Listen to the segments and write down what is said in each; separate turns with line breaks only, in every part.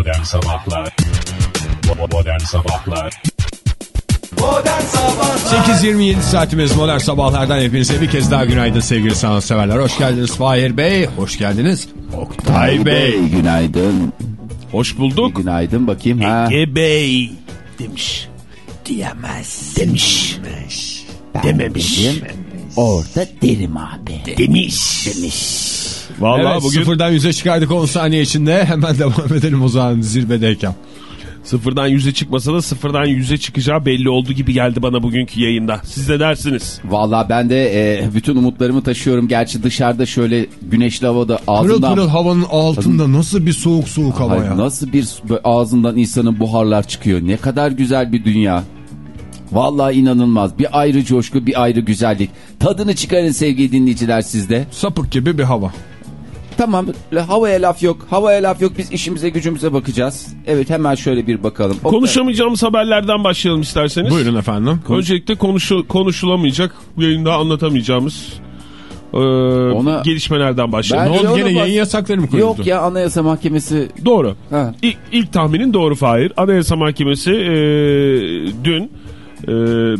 Modern Sabahlar Modern Sabahlar
8.27 saatimiz modern sabahlardan hepinize bir kez daha günaydın sevgili sanatseverler. Hoş geldiniz Fahir Bey, hoş geldiniz Oktay Bey.
Günaydın.
Hoş bulduk.
Günaydın bakayım. Ha.
Ege Bey demiş. Diyemez. Demiş.
Ben
dememiş.
dedim, Orada derim abi.
Demiş.
Demiş.
Vallahi
Evet,
bugün
sıfırdan yüze çıkardık 10 saniye içinde. Hemen devam edelim o zaman zirvedeyken.
sıfırdan yüze çıkmasa da sıfırdan yüze çıkacağı belli oldu gibi geldi bana bugünkü yayında. Siz de dersiniz.
Valla ben de e, bütün umutlarımı taşıyorum. Gerçi dışarıda şöyle güneşli havada
Pırıl
ağzından...
pırıl havanın altında nasıl bir soğuk soğuk hava ya.
nasıl bir ağzından insanın buharlar çıkıyor. Ne kadar güzel bir dünya. Vallahi inanılmaz. Bir ayrı coşku, bir ayrı güzellik. Tadını çıkarın sevgili dinleyiciler sizde.
Sapık gibi bir hava.
Tamam havaya laf yok. Havaya laf yok. Biz işimize gücümüze bakacağız. Evet hemen şöyle bir bakalım. Oktay,
Konuşamayacağımız haberlerden başlayalım isterseniz.
Buyurun efendim.
Öncelikle konuşu, konuşulamayacak, yayında anlatamayacağımız e,
Ona-
gelişmelerden başlayalım.
Ne oldu gene yayın yasakları mı koyuldu?
Yok ya Anayasa Mahkemesi
Doğru.
Ha.
İlk, ilk tahminin doğru Fahir. Anayasa Mahkemesi e, dün e,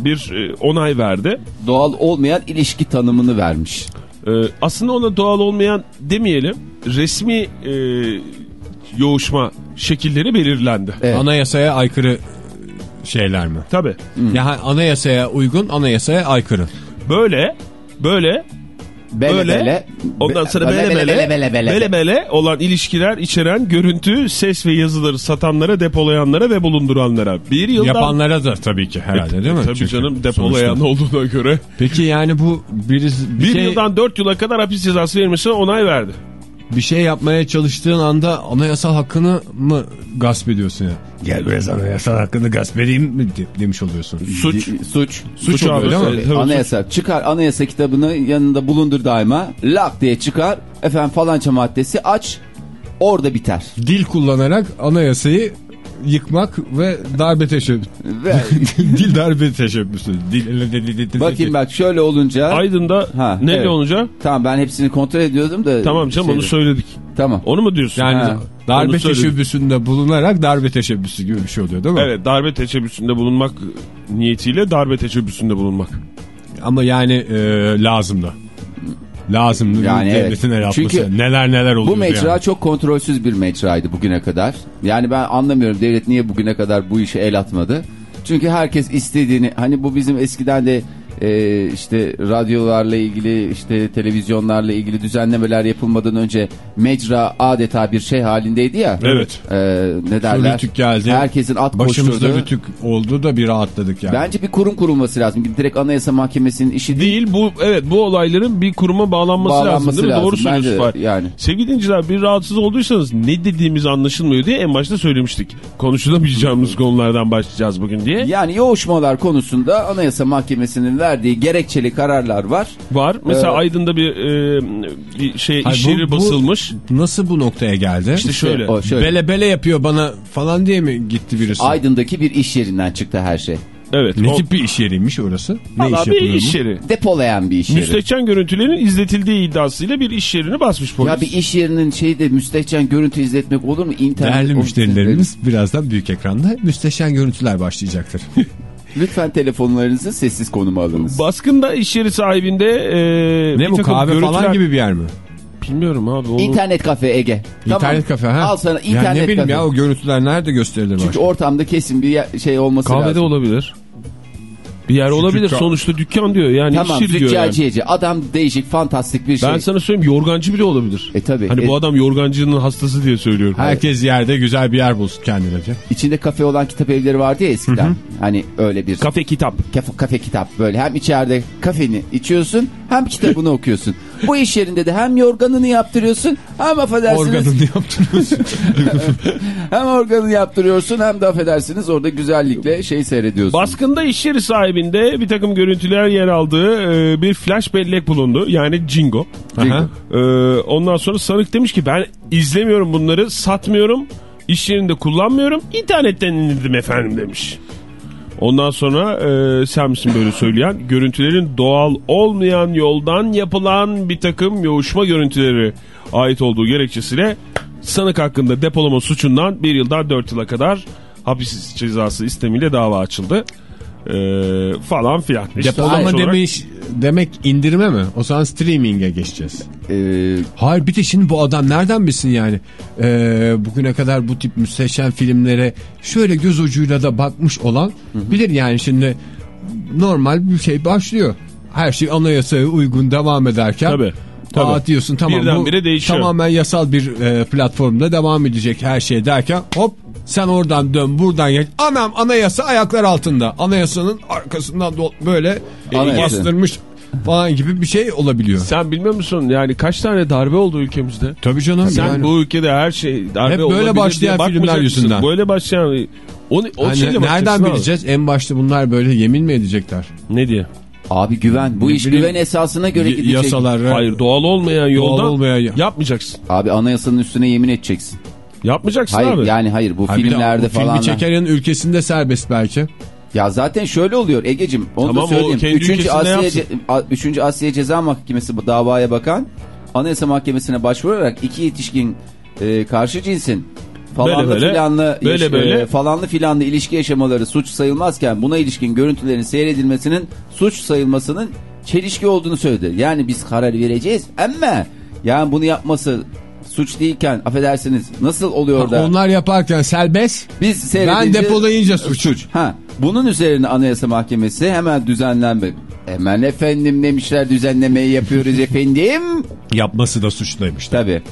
bir e, onay verdi.
doğal olmayan ilişki tanımını vermiş.
E, aslında ona doğal olmayan demeyelim. Resmi e, yoğuşma şekilleri belirlendi.
Evet.
Anayasaya aykırı şeyler mi?
Tabii.
Yani anayasaya uygun, anayasaya aykırı.
Böyle böyle
Bele
Böyle,
bele.
ondan sonra
Bele
bele bele
bele bele.
bele bele olan ilişkiler içeren görüntü, ses ve yazıları satanlara, depolayanlara ve bulunduranlara bir yıldan...
Yapanlara da tabii ki herhalde değil mi?
Tabii
Çünkü
canım depolayan
sonuçta.
olduğuna göre.
Peki yani bu bir, bir,
Bir
şey,
yıldan dört yıla kadar hapis cezası verilmesine onay verdi.
Bir şey yapmaya çalıştığın anda anayasal hakkını mı gasp ediyorsun ya? Gel biraz anayasal hakkını gasp edeyim mi de- demiş oluyorsun.
Suç.
Di- Suç.
Suç
oluyor,
abi.
değil mi?
Tabii,
anayasa. Çıkar anayasa kitabını yanında bulundur daima. Lak diye çıkar. Efendim falanca maddesi aç. Orada biter.
Dil kullanarak anayasayı yıkmak ve darbe teşebbüsü.
Ve
Dil darbe teşebbüsü. Dil, dil, dil, dil, dil,
bakayım bak şöyle olunca.
Aydın'da
Ha,
neyle
evet.
olunca?
Tamam ben hepsini kontrol ediyordum da.
Tamam canım
şeyde-
onu söyledik.
Tamam.
Onu mu diyorsun?
Yani
Ha,
darbe teşebbüsünde bulunarak darbe teşebbüsü gibi bir şey oluyor değil mi?
Evet darbe teşebbüsünde bulunmak niyetiyle darbe teşebbüsünde bulunmak.
Ama yani e, lazım da. Lazım
Yani
yani
evet.
devletin el atması.
Çünkü
neler neler oluyor
Bu mecra
yani.
çok kontrolsüz bir mecraydı bugüne kadar. Yani ben anlamıyorum devlet niye bugüne kadar bu işe el atmadı. Çünkü herkes istediğini hani bu bizim eskiden de e, işte radyolarla ilgili işte televizyonlarla ilgili düzenlemeler yapılmadan önce mecra adeta bir şey halindeydi ya.
Evet.
E, ne derler?
Rütük geldi.
Herkesin at
Başımızda
koşturduğu.
rütük oldu da bir rahatladık yani.
Bence bir kurum kurulması lazım. Direkt Anayasa Mahkemesi'nin işi değil.
Değil bu evet bu olayların bir kuruma bağlanması, lazım
Bağlanması
değil mi?
lazım.
Doğru söylüyorsun.
Yani.
Sevgili dinleyiciler bir rahatsız olduysanız ne dediğimiz anlaşılmıyor diye en başta söylemiştik. Konuşulamayacağımız konulardan başlayacağız bugün diye.
Yani yoğuşmalar konusunda Anayasa Mahkemesi'nin verdiği gerekçeli kararlar var.
Var. Mesela
Ee,
Aydın'da bir, e, bir şey
Hayır,
iş
bu-
yeri
bu-
basılmış.
Nasıl bu noktaya geldi?
İşte şöyle.
O şöyle.
Bele bele yapıyor bana falan diye mi gitti birisi?
Aydın'daki bir iş yerinden çıktı her şey.
Evet.
ne
o-
tip bir iş yeriymiş orası? Ne
Valla
iş
bir
yapılıyor
iş
mu?
yeri.
Depolayan bir iş yeri.
Müstehcen görüntülerin izletildiği iddiasıyla bir iş yerini basmış polis.
Ya bir iş yerinin şeyi de müstehcen görüntü izletmek olur mu? İnternet
Değerli müşterilerimiz birazdan büyük ekranda müsteşen görüntüler başlayacaktır.
Lütfen telefonlarınızı sessiz konuma alınız.
Baskında iş yeri sahibinde e,
ne bu kahve falan
görüntüler-
gibi bir yer mi?
Bilmiyorum abi. Onu...
İnternet kafe Ege.
İnternet kafe ha?
Al sana
ya
internet
ne bileyim
kafe.
ya o görüntüler nerede gösterilir
Çünkü
başka?
ortamda kesin bir şey olması
Kahvede
lazım.
olabilir. Bir yer olabilir.
dükkan-
Sonuçta dükkan diyor. Yani
Tamam
iş yeri diyor yani.
Adam değişik fantastik bir şey.
Ben sana söyleyeyim yorgancı bile olabilir.
E tabi.
Hani bu adam yorgancının hastası diye söylüyorum.
Herkes yerde güzel bir yer bulsun kendine.
İçinde kafe olan kitap evleri vardı ya eskiden. Hani öyle bir
Kafe kitap.
kafe, kafe kitap böyle. Hem içeride kafeni içiyorsun hem kitabını okuyorsun. Bu iş yerinde de hem yorganını yaptırıyorsun hem affedersiniz
Organını yaptırıyorsun.
hem organını yaptırıyorsun hem de affedersiniz orada güzellikle şey seyrediyorsun.
Baskında iş yeri sahibinde bir takım görüntüler yer aldığı e, bir flash bellek bulundu. Yani Jingo. E, ondan sonra sanık demiş ki ben izlemiyorum bunları satmıyorum. İş yerinde kullanmıyorum. internetten indirdim efendim demiş. Ondan sonra e, sen misin böyle söyleyen? Görüntülerin doğal olmayan yoldan yapılan bir takım yoğuşma görüntüleri ait olduğu gerekçesiyle sanık hakkında depolama suçundan bir yıldan 4 yıla kadar hapis cezası istemiyle dava açıldı. Ee, falan filan. İşte
Depolama
olarak-
demiş, demek indirme mi? O zaman streaming'e geçeceğiz.
Ee,
Hayır bir de şimdi bu adam nereden bilsin yani Ee, bugüne kadar bu tip müsteşem filmlere şöyle göz ucuyla da bakmış olan bilir yani şimdi normal bir şey başlıyor. Her şey anayasaya uygun devam ederken
Tabii, tabii.
Aa diyorsun tamam bu
Birdenbire değişiyor.
tamamen yasal bir e, platformda devam edecek her şey derken hop sen oradan dön buradan geç. Anam anayasa ayaklar altında. Anayasanın arkasından böyle e,
Anayasa.
bastırmış falan gibi bir şey olabiliyor.
Sen bilmiyor musun yani kaç tane darbe oldu ülkemizde?
Tabii canım.
Sen
yani.
bu ülkede her şey darbe
Hep böyle başlayan filmler yüzünden.
Böyle başlayan o, o
Hani
şeyle
nereden
abi.
bileceğiz? En başta bunlar böyle yemin mi edecekler?
Ne diye?
abi güven. Bu
Ne
iş
bileyim,
güven esasına göre gidecek.
Yasalar.
Hayır doğal olmayan yoldan
olmayan-
yapmayacaksın.
Abi anayasanın üstüne yemin edeceksin.
Yapmayacaksın
Hayır
abi.
yani hayır bu
Ha,
filmlerde
filmi
falan.
çekerin ülkesinde serbest belki.
Ya zaten şöyle oluyor Egecim onu
Tamam,
da söyleyeyim. Üçüncü Asya. Ce- Üçüncü Asya Ceza Mahkemesi bu davaya bakan Anayasa Mahkemesi'ne başvurarak iki yetişkin e, karşı cinsin falanlı
Böyle böyle,
filanlı
böyle böyle.
e, falanlı filanlı ilişki yaşamaları suç sayılmazken buna ilişkin görüntülerin seyredilmesinin suç sayılmasının çelişki olduğunu söyledi. Yani biz karar vereceğiz ama yani bunu yapması suç değilken affedersiniz nasıl oluyor da
Onlar yaparken serbest.
biz seyredince...
Ben depolayınca suç.
Ha, bunun üzerine Anayasa Mahkemesi hemen düzenlenme. Hemen efendim demişler düzenlemeyi yapıyoruz efendim.
Yapması da suçlaymış.
Tabi.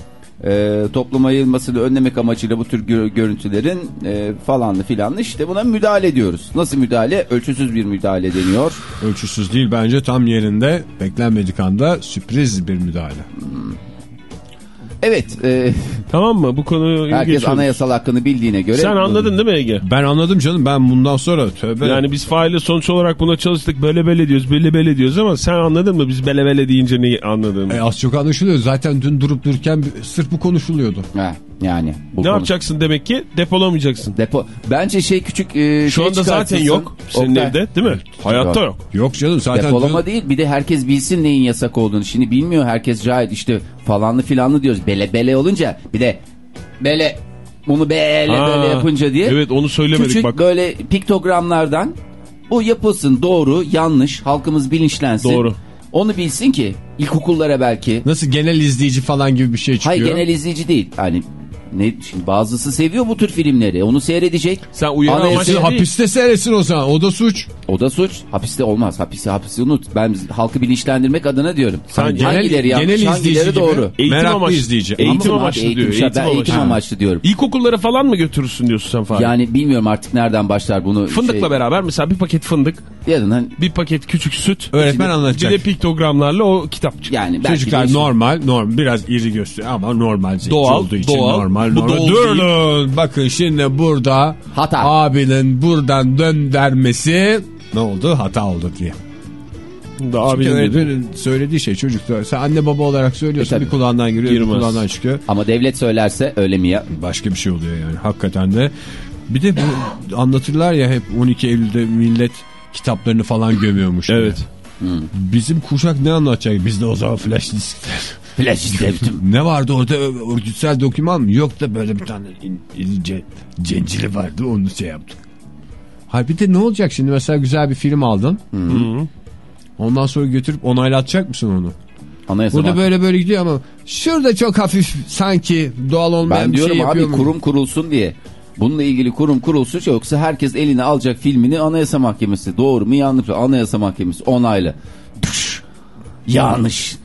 E, topluma yayılmasını önlemek amacıyla bu tür gö- görüntülerin e, falanlı filanlı işte buna müdahale ediyoruz. Nasıl müdahale? Ölçüsüz bir müdahale deniyor.
Ölçüsüz değil bence tam yerinde beklenmedik anda sürpriz bir müdahale.
Evet e,
Tamam mı? Bu konuyu
herkes
geçiyoruz.
anayasal hakkını bildiğine göre.
Sen anladın değil mi Ege?
Ben anladım canım ben bundan sonra tövbe.
Yani biz faile sonuç olarak buna çalıştık. Böyle böyle diyoruz, böyle böyle diyoruz ama sen anladın mı? Biz bele bele deyince neyi anladın?
E, az çok anlaşılıyor. Zaten dün durup dururken sırf bu konuşuluyordu.
Ha, yani. bu
ne
konu-
yapacaksın demek ki? Depolamayacaksın.
Depo. Bence şey küçük e,
Şu
şey
anda zaten yok senin
Oktay.
evde değil mi? Hayatta yok.
Yok canım zaten
Depolama değil bir de herkes bilsin neyin yasak olduğunu. Şimdi bilmiyor herkes cahil işte falanlı filanlı diyoruz. Bele bele olunca bir de bele bunu bele
Ha,
böyle yapınca diye.
Evet onu söylemedik
Küçük
bak.
böyle piktogramlardan bu yapılsın doğru yanlış halkımız bilinçlensin.
Doğru.
Onu bilsin ki ilkokullara belki.
nasıl genel izleyici falan gibi bir şey çıkıyor.
Hayır genel izleyici değil. Hani ne şimdi bazısı seviyor bu tür filmleri. Onu seyredecek.
Sen
Anayasa-
amaçlı değil.
Hapiste seyretsin o zaman o da suç.
O da suç. Hapiste olmaz. Hapisi hapisi unut. Ben halkı bilinçlendirmek adına diyorum.
Sen
genel-
hangileri yanlış,
genel
hangileri
gibi.
doğru.
Eğitim
Meraklı
amaçlı.
izleyici.
Eğitim
Ama
amaçlı
eğitim,
diyor. Eğitim
ben eğitim
amaçlı.
amaçlı diyorum.
İlkokullara falan mı götürürsün diyorsun sen Fahri?
Yani bilmiyorum artık nereden başlar bunu.
Fındıkla
şey,
beraber mesela bir paket fındık,
Yarın
bir paket küçük süt.
Öğretmen
İçinde-
anlatacak.
Bir de piktogramlarla o kitapçık.
yani
Çocuklar normal, normal biraz iri gösteriyor ama normal
Doğal,
olduğu için
doğal.
normal.
Bu
normal. Durun bakın şimdi burada
Hata.
abinin buradan döndermesi ne oldu? Hata oldu diye.
Da
Çünkü
abinin
söylediği şey çocuklar. Sen anne baba olarak söylüyorsun
E, tabii.
bir kulağından giriyor bir
Girmez.
kulağından çıkıyor.
Ama devlet söylerse öyle mi ya?
Başka bir şey oluyor yani hakikaten de. Bir de bu anlatırlar ya hep 12 Eylül'de millet kitaplarını falan gömüyormuş.
Evet.
Bizim kuşak ne anlatacak? Bizde o zaman flash diskler.
Flash izledim.
Ne vardı orada örgütsel doküman mı? Yok da böyle bir tane in- ince cencili vardı onu şey yaptık. Hayır bir de ne olacak şimdi mesela güzel bir film aldın. Ondan sonra götürüp onaylatacak mısın onu?
Anayasa
Burada
Mahkemesi-
böyle böyle gidiyor ama şurada çok hafif sanki doğal olmayan
Ben
bir şey
diyorum abi
yapıyor mu?
kurum kurulsun diye. Bununla ilgili kurum kurulsun yoksa herkes eline alacak filmini Anayasa Mahkemesi doğru mu yanlış mı Anayasa Mahkemesi onaylı. Düş. Yanlış.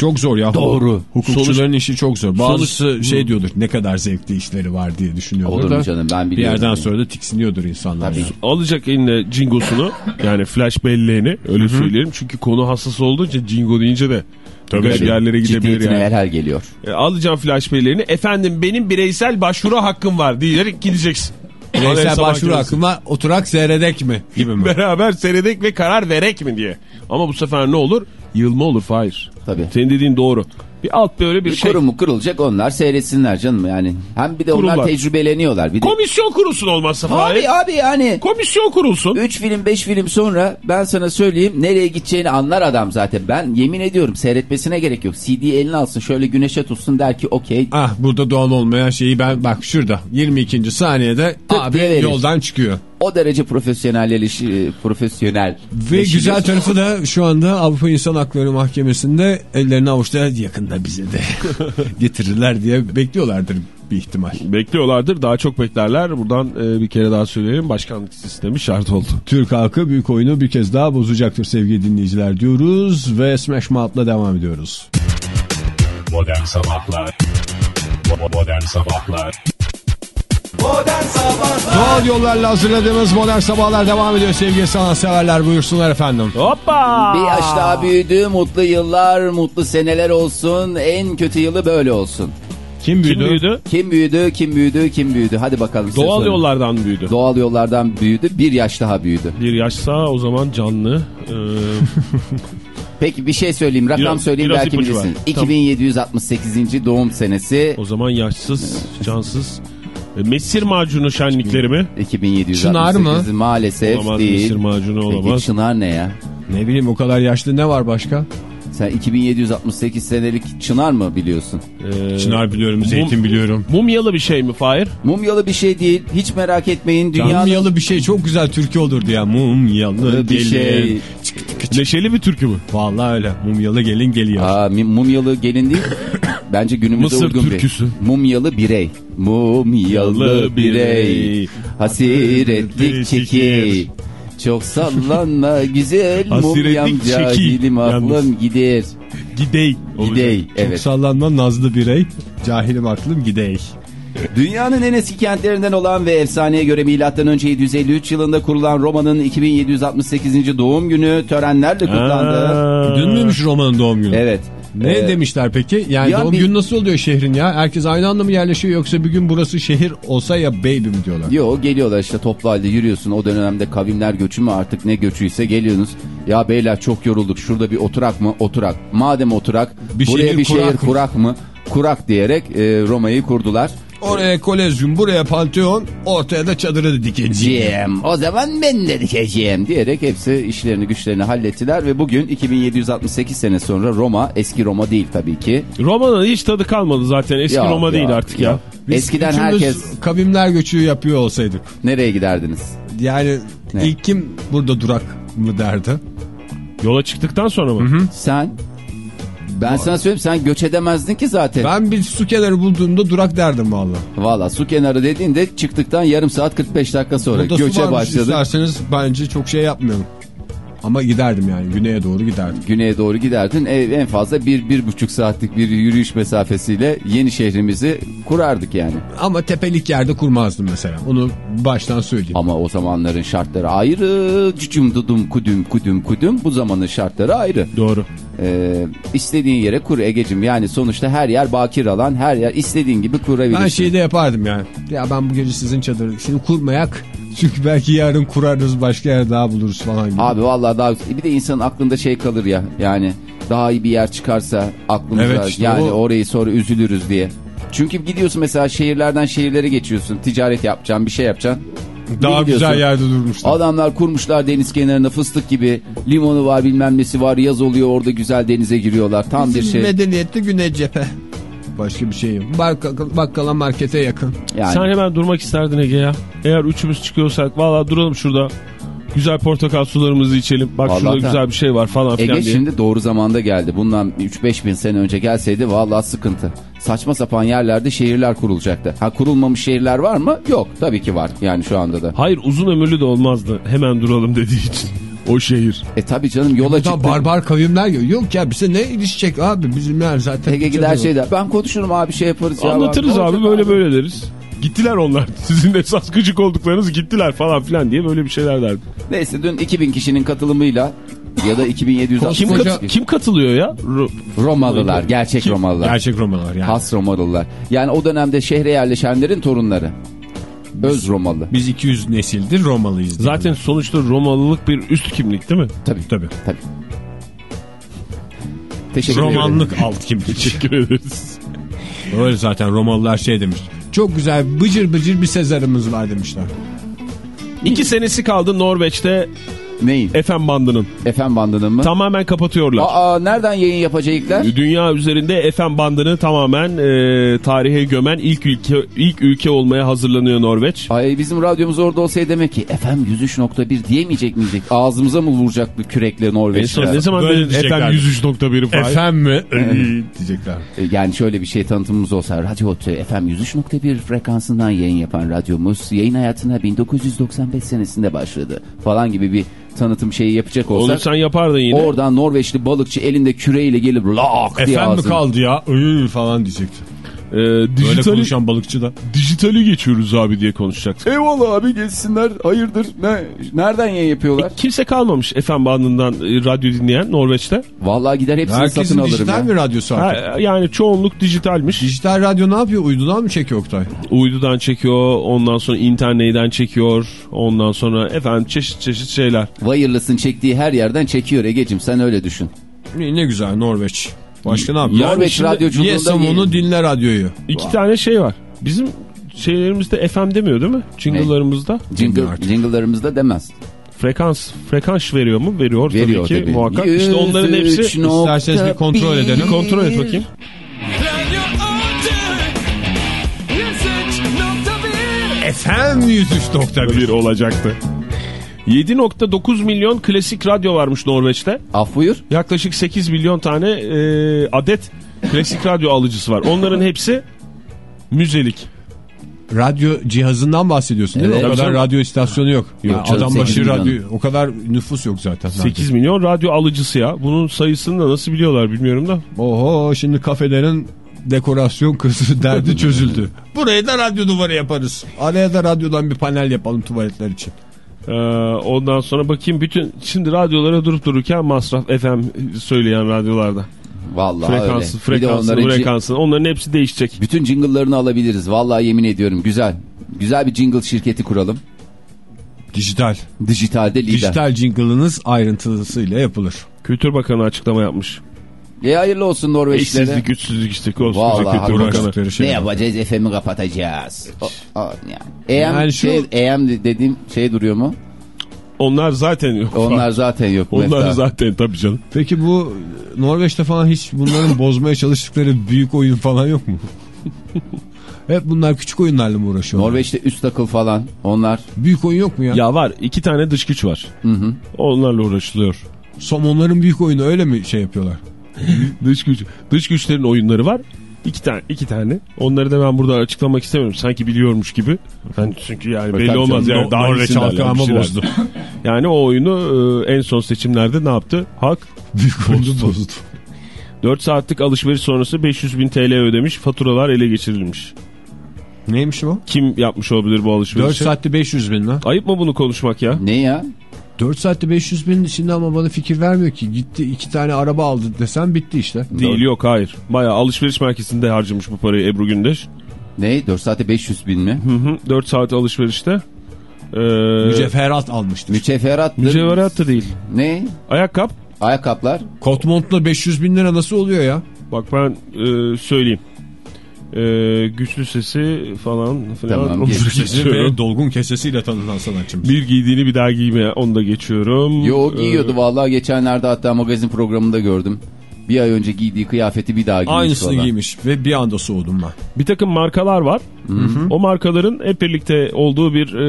Çok zor ya.
Doğru.
Hukukçuların işi çok zor. Bazısı şey diyordur ne kadar zevkli işleri var diye düşünüyordur
Olur
da.
mu canım ben
Bir
biliyorum.
yerden sonra da tiksiniyordur insanlar.
Tabii.
ya.
Alacak eline cingosunu yani flash belleğini öyle söyleyelim. Çünkü konu hassas olduğu için cingo deyince de garip yerlere gidebilir
Ciddiyetine
yani.
herhal geliyor.
E, alacağım flash belleğini efendim benim bireysel başvuru hakkım var diyerek gideceksin.
Bireysel başvuru
Mahkemesi.
hakkında oturak seyredek mi gibi mi?
Beraber seyredek ve karar verek mi diye. Ama bu sefer ne olur? Yılma olur Fahir.
Tabii.
Senin dediğin doğru. Bir alt böyle bir
Bir
şey.
kurumu kurulacak onlar seyretsinler canım yani. Hem bir de onlar
Kurumlar.
tecrübeleniyorlar. Bir de...
Komisyon kurulsun olmazsa
Abi
Fahir.
abi yani
Komisyon kurulsun.
3 film 5 film sonra ben sana söyleyeyim nereye gideceğini anlar adam zaten. Ben yemin ediyorum seyretmesine gerek yok. CD eline alsın şöyle güneşe tutsun der ki okey.
Ah burada doğal olmayan şeyi ben bak şurada 22. saniyede
Tık
abi yoldan çıkıyor.
O derece profesyonelleşi profesyonel.
Ve güzel tarafı da şu anda Avrupa İnsan Hakları Mahkemesi'nde ellerini avuçta yakında bize de getirirler diye bekliyorlardır bir ihtimal.
Bekliyorlardır. Daha çok beklerler. Buradan e, bir kere daha söyleyelim. Başkanlık sistemi şart oldu.
Türk halkı büyük oyunu bir kez daha bozacaktır sevgili dinleyiciler diyoruz ve Smash Mouth'la devam ediyoruz.
Modern Sabahlar Bo- Modern Sabahlar
Doğal yollarla hazırladığımız modern sabahlar devam ediyor sevgili sanatseverler buyursunlar efendim.
Hoppa!
Bir yaş daha büyüdü, mutlu yıllar, mutlu seneler olsun. En kötü yılı böyle olsun.
Kim büyüdü?
Kim büyüdü?
Kim büyüdü, kim büyüdü, kim büyüdü? Hadi bakalım.
Doğal
sorayım.
yollardan büyüdü.
Doğal yollardan büyüdü, bir yaş daha büyüdü.
bir yaşsa o zaman canlı. Ee,
Peki bir şey söyleyeyim, rakam
Biraz-
söyleyeyim
biraz
belki bilirsin.
var.
2768. doğum senesi.
o zaman yaşsız, cansız. E, Mesir macunu şenlikleri mi?
2768
Çınar mı?
maalesef
Olamaz
değil.
Mesir macunu
Peki
olamaz.
Çınar ne ya?
Ne bileyim o kadar yaşlı ne var başka?
Sen 2768 senelik Çınar mı biliyorsun?
Ee,
Çınar biliyorum, zeytin
mum-
biliyorum.
Mumyalı bir şey mi Fahir?
Mumyalı bir şey değil. Hiç merak etmeyin. Dünyanın
Mumyalı bir şey çok güzel türkü olurdu ya. Mumyalı
bir
gelin.
şey.
Neşeli bir türkü mü?
Vallahi öyle. Mumyalı gelin geliyor.
Aa, mumyalı gelin değil. Bence günümüzde
Mısır
uygun
türküsü.
bir. Mumyalı birey. Mumyalı birey. Hasiretlik çeki. Çok sallanma güzel
Hasiretlik çeki.
cahilim aklım
Yalnız.
gider.
Gidey.
Gidey.
Çok
Evet.
sallanma nazlı birey. Cahilim aklım gidey.
Dünyanın en eski kentlerinden olan ve efsaneye göre milattan önce 753 yılında kurulan Roma'nın 2768. doğum günü törenlerle kutlandı.
Aa,
Dün müymüş Roma'nın doğum günü?
Evet.
Ne
Ee,
demişler peki? Yani
ya
doğum
bir-
günü nasıl oluyor şehrin ya? Herkes aynı anda mı yerleşiyor yoksa bir gün burası şehir olsa ya baby mi diyorlar?
Yo geliyorlar işte toplu halde yürüyorsun. O dönemde kavimler göçü mü artık ne göçüyse geliyorsunuz. Ya beyler çok yorulduk şurada bir oturak mı? Oturak. Madem oturak
Bir
buraya
şehir
bir şehir
kurak mı?
kurak mı? Kurak diyerek e, Roma'yı kurdular.
Oraya kolezyum, buraya panteon, ortaya da çadırı dikeceğim.
O zaman ben de dikeceğim diyerek hepsi işlerini güçlerini hallettiler ve bugün 2768 sene sonra Roma eski Roma değil tabii ki.
Roma'nın hiç tadı kalmadı zaten. Eski
Ya,
Roma
ya,
değil artık ya.
ya. Eskiden
Üçümüz
herkes
kavimler göçü yapıyor olsaydık.
nereye giderdiniz?
Yani
Ne?
ilk kim burada durak mı derdi?
Yola çıktıktan sonra mı?
Sen ben sana söyleyeyim sen göç edemezdin ki zaten.
Ben bir su kenarı bulduğumda durak derdim valla.
Valla su kenarı dediğinde çıktıktan yarım saat 45 dakika sonra
Burada su
göçe
varmış
başladık.
isterseniz bence çok şey yapmıyorum. Ama giderdim yani güneye doğru giderdim.
Güneye doğru giderdin E, en fazla bir, bir buçuk saatlik bir yürüyüş mesafesiyle yeni şehrimizi kurardık yani.
Ama tepelik yerde kurmazdım mesela. Onu baştan söyleyeyim.
Ama o zamanların şartları ayrı. Cücüm dudum kudüm kudüm kudüm bu zamanın şartları ayrı.
Doğru.
Ee, istediğin yere kur Egecim yani sonuçta her yer bakir alan her yer istediğin gibi kurabilirsin.
Ben şeyi de yapardım yani. Ya ben bu gece sizin çadırı şimdi kurmayak. Çünkü belki yarın kurarız başka yer daha buluruz falan gibi.
Abi vallahi daha bir de insanın aklında şey kalır ya yani daha iyi bir yer çıkarsa aklımıza
Evet, işte
yani
o-
orayı sonra üzülürüz diye. Çünkü gidiyorsun mesela şehirlerden şehirlere geçiyorsun ticaret yapacaksın bir şey yapacaksın.
daha güzel yerde durmuşlar.
Adamlar kurmuşlar deniz kenarına fıstık gibi limonu var bilmem nesi var yaz oluyor orada güzel denize giriyorlar tam bir şey.
Medeniyetli güney cephe. Başka bir şey yok. Bakkal, bakkala markete yakın.
Yani.
Sen hemen durmak isterdin Ege ya. Eğer üçümüz çıkıyorsak valla duralım şurada. Güzel portakal sularımızı içelim. Bak
Vallahi
şurada güzel bir şey var falan filan
Ege
diye.
şimdi doğru zamanda geldi. Bundan 3-5 bin sene önce gelseydi vallahi sıkıntı. Saçma sapan yerlerde şehirler kurulacaktı. Ha kurulmamış şehirler var mı? Yok tabii ki var yani şu anda da.
Hayır uzun ömürlü de olmazdı. Hemen duralım dediği için. O şehir.
E tabii canım yola çıktık.
barbar kavimler geliyor. Yok ya bize ne ilişecek abi bizimler zaten.
Ege gider şey der. Ben konuşurum abi şey yaparız. ya.
Anlatırız abi
olacak
böyle böyle deriz. Gittiler onlar. Sizin de esas gıcık olduklarınız gittiler falan filan diye böyle bir şeyler derdi.
Neyse dün 2000 kişinin katılımıyla ya da 2760
Kim, kat- kim katılıyor ya? Ro-
Romalılar, gerçek Romalılar.
Gerçek romanlar yani.
Has Romalılar. Yani o dönemde şehre yerleşenlerin torunları. Öz Romalı.
Biz 200 nesildir Romalıyız.
Zaten sonuçta Romalılık bir üst kimlik değil mi?
Tabii.
tabii.
Tabii. Teşekkür ederim.
Romanlık alt kimlik.
Teşekkür ederiz.
Öyle zaten Romalılar şey demiş. Çok güzel bıcır bıcır bir Sezar'ımız var demişler.
İki senesi kaldı Norveç'te
Neyin?
FM bandının.
FM bandının mı?
Tamamen kapatıyorlar.
Aa nereden yayın yapacaklar?
Dünya üzerinde FM bandını tamamen e, tarihe gömen ilk ülke ilk ülke olmaya hazırlanıyor Norveç.
Ay bizim radyomuz orada olsaydı demek ki FM 103.1 diyemeyecek miydik? Ağzımıza mı vuracak bu kürekle Norveçliler?
ne zaman
Böyle
FM
diyeceklerdi.
103.1'i falan.
Efendim mi? Iy, diyecekler.
E, Yani şöyle bir şey tanıtımımız olsa Radyo Otü FM 103.1 frekansından yayın yapan radyomuz yayın hayatına 1995 senesinde başladı falan gibi bir tanıtım şeyi yapacak
Onu
olsak
sen yapardın yine.
oradan Norveçli balıkçı elinde küreyle gelip lak diye
Efendim mi
ağzını-
kaldı ya? Iy falan diyecekti. Böyle
dijitali,
konuşan balıkçı da.
dijitali geçiyoruz abi diye konuşacaktık.
Eyvallah abi geçsinler hayırdır ne nereden yayın yapıyorlar?
Kimse kalmamış FM bandından e, radyo dinleyen Norveç'te.
Vallahi gider hepsini satın
Herkesin
alırım
dijital
ya.
mi radyosu artık?
Ha, yani çoğunluk dijitalmiş.
Dijital radyo ne yapıyor? Uydudan mı çekiyor Oktay?
Uydudan çekiyor, ondan sonra internetten çekiyor, ondan sonra efendim çeşit çeşit şeyler.
Wireless'ın çektiği her yerden çekiyor Ege'cim sen öyle düşün.
Ne, ne güzel Norveç. Başka ne yapıyor?
Norveç
şimdi
radyoculuğunda yeni-
onu dinle radyoyu.
İki tane şey var. Bizim şeylerimizde FM demiyor değil mi? Jingle'larımızda.
Jingle, jingle'larımızda demez.
Frekans, frekans veriyor mu? Veriyor,
Veriyor
tabii ki
tabii.
muhakkak. İşte onların hepsi...
103 nokta
İsterseniz bir kontrol
bir.
edelim.
Kontrol et bakayım.
FM 103.1
Bir olacaktı. 7.9 milyon klasik radyo varmış Norveç'te.
Af buyur.
Yaklaşık 8 milyon tane e, adet klasik radyo alıcısı var. Onların hepsi müzelik.
Radyo cihazından bahsediyorsun değil mi?
Evet.
O kadar radyo istasyonu yok.
Yok
Ya
canım,
adam
8
başı radyo o kadar nüfus yok zaten.
8 milyon radyo alıcısı ya. Bunun sayısını da nasıl biliyorlar bilmiyorum da.
Oho şimdi kafelerin dekorasyon kızı derdi çözüldü. Buraya da radyo duvarı yaparız. Araya da radyodan bir panel yapalım tuvaletler için.
Ee, ondan sonra bakayım bütün şimdi radyolara durup dururken masraf FM söyleyen radyolarda.
Vallahi
Frekansı,
öyle.
Frekansı,
onların
frekansı. Onların hepsi değişecek.
bütün jingle'larını alabiliriz. Vallahi yemin ediyorum güzel. Güzel bir jingle şirketi kuralım.
Dijital.
Dijitalde lider.
Dijital jingle'ınız ayrıntılısıyla yapılır.
Kültür Bakanı açıklama yapmış.
E hayırlı olsun Norveçlilere.
İşsizlik, güçsüzlük işte.
Vallahi
uğraştıkları şey.
Ne yapacağız? FM'i kapatacağız. O, o, yani. AM,
Yani şu-
şey, AM dediğim şey duruyor mu?
Onlar zaten yok.
Onlar zaten yok.
Onlar
Mesela.
zaten tabii canım.
Peki bu Norveç'te falan hiç bunların bozmaya çalıştıkları büyük oyun falan yok mu? Hep bunlar küçük oyunlarla mı uğraşıyorlar?
Norveç'te üst takıl falan. Onlar.
Büyük oyun yok mu ya?
Ya var iki tane dış güç var. Onlarla uğraşılıyor.
Somonların büyük oyunu öyle mi şey yapıyorlar?
Dış güç, dış güçlerin oyunları var. İki tane, iki tane. Onları da ben burada açıklamak istemiyorum. Sanki biliyormuş gibi. Ben çünkü yani belli
tabii
olmaz yani. Daha
Norveç halkı
yani,
bozdu.
Yani o oyunu e, en son seçimlerde ne yaptı? Halk
Büyük oyunu bozdu.
4 saatlik alışveriş sonrası 500 bin TL ödemiş. Faturalar ele geçirilmiş.
Neymiş o?
Kim yapmış olabilir bu
4
alışverişi?
saatte 500 bin lan.
Ayıp mı bunu konuşmak ya?
Ne ya?
4 saatte 500 bin şimdi ama bana fikir vermiyor ki. Gitti iki tane araba aldı desem bitti işte.
Değil yok hayır. Bayağı alışveriş merkezinde harcamış bu parayı Ebru Gündeş.
Ne? 4 saate 500 bin mi?
Hı hı, 4 saat alışverişte. Ee,
Mücevherat almıştır.
Mücevherat.
mücevherat da değil.
Ne?
Ayakkabı.
Ayakkabılar.
Kot montla 500 bin lira nasıl oluyor ya?
Bak ben e, söyleyeyim. E, güçlü sesi falan filan.
Tamam, güçlü.
Ve dolgun kesesiyle tanınan sanatçımız.
Bir giydiğini bir daha giyme onu da geçiyorum.
Yo
Ee,
giyiyordu vallahi geçenlerde hatta magazin programında gördüm. Bir ay önce giydiği kıyafeti bir daha giymiş
Aynısını
falan.
giymiş ve bir anda soğudum ben.
bir takım markalar var. O markaların hep birlikte olduğu bir e,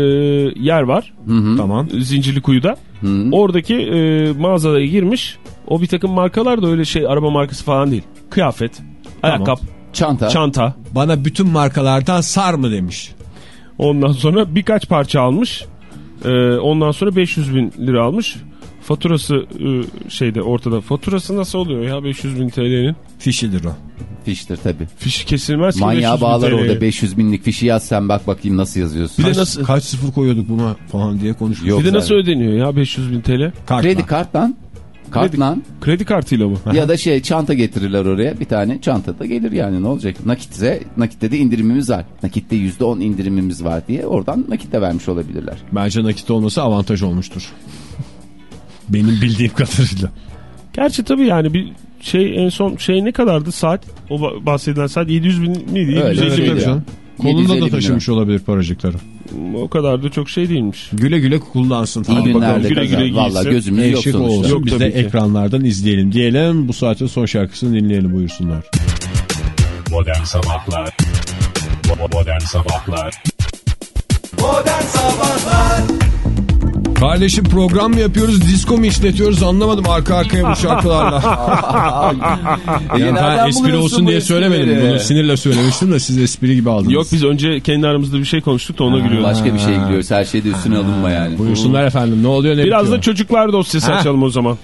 yer var.
Tamam.
Zincirli kuyuda.
Hı.
Oradaki e, mağazaya girmiş. O bir takım markalar da öyle şey araba markası falan değil. Kıyafet, ayakkabı,
Çanta.
çanta.
Bana bütün markalardan sar mı demiş.
Ondan sonra birkaç parça almış. E, ondan sonra 500 bin lira almış. Faturası e, şeyde ortada. Faturası nasıl oluyor ya 500 bin TL'nin?
Fişidir o.
Fiştir tabi.
Fişi kesilmez ki 500
Manyağı bağlar orada 500 binlik fişi yaz sen bak bakayım nasıl yazıyorsun.
Bir de
Kaç,
nasıl-
kaç sıfır koyuyorduk buna falan diye konuşuyoruz.
Bir de nasıl ödeniyor ya 500 bin TL?
Kartla.
Kredi kart lan. Kart
Kredi-. Kredi kartıyla mı?
ya da şey çanta getirirler oraya bir tane çanta da gelir yani ne olacak nakitse nakitte de indirimimiz var nakitte %10 indirimimiz var diye oradan nakitte vermiş olabilirler
Bence nakit olması avantaj olmuştur. Benim bildiğim kadarıyla.
Gerçi tabii yani bir şey en son şey ne kadardı saat? O ba- bahsedilen saat 700 bin miydi?
Öyle
750
bir
bin.
şeydi.
canım.
750
Kolunda da taşımış olabilir paracıkları.
O kadar da çok şey değilmiş.
Güle güle kullansın.
İyi
Hadi bakalım.
günlerde
güle güle.
Valla gözümüz yok sonuçta.
olsun.
Yok
Biz de
ki.
ekranlardan izleyelim diyelim. Bu saatin son şarkısını dinleyelim buyursunlar.
Modern Sabahlar Bo- Modern Sabahlar
Kardeşim program mı yapıyoruz, disco mu işletiyoruz anlamadım arka arkaya bu şarkılarla.
E,
yani ben espri olsun diye söylemedim. Bunu sinirle söylemiştim de siz espri gibi aldınız.
Yok biz önce kendi aramızda bir şey konuştuk da ona gülüyoruz.
Başka bir şey gülüyoruz. Her şeyde üstüne alınma yani.
Buyursunlar efendim ne oluyor ne
Biraz
bitiyor?
da çocuklar dosyası
Ha.
açalım o zaman.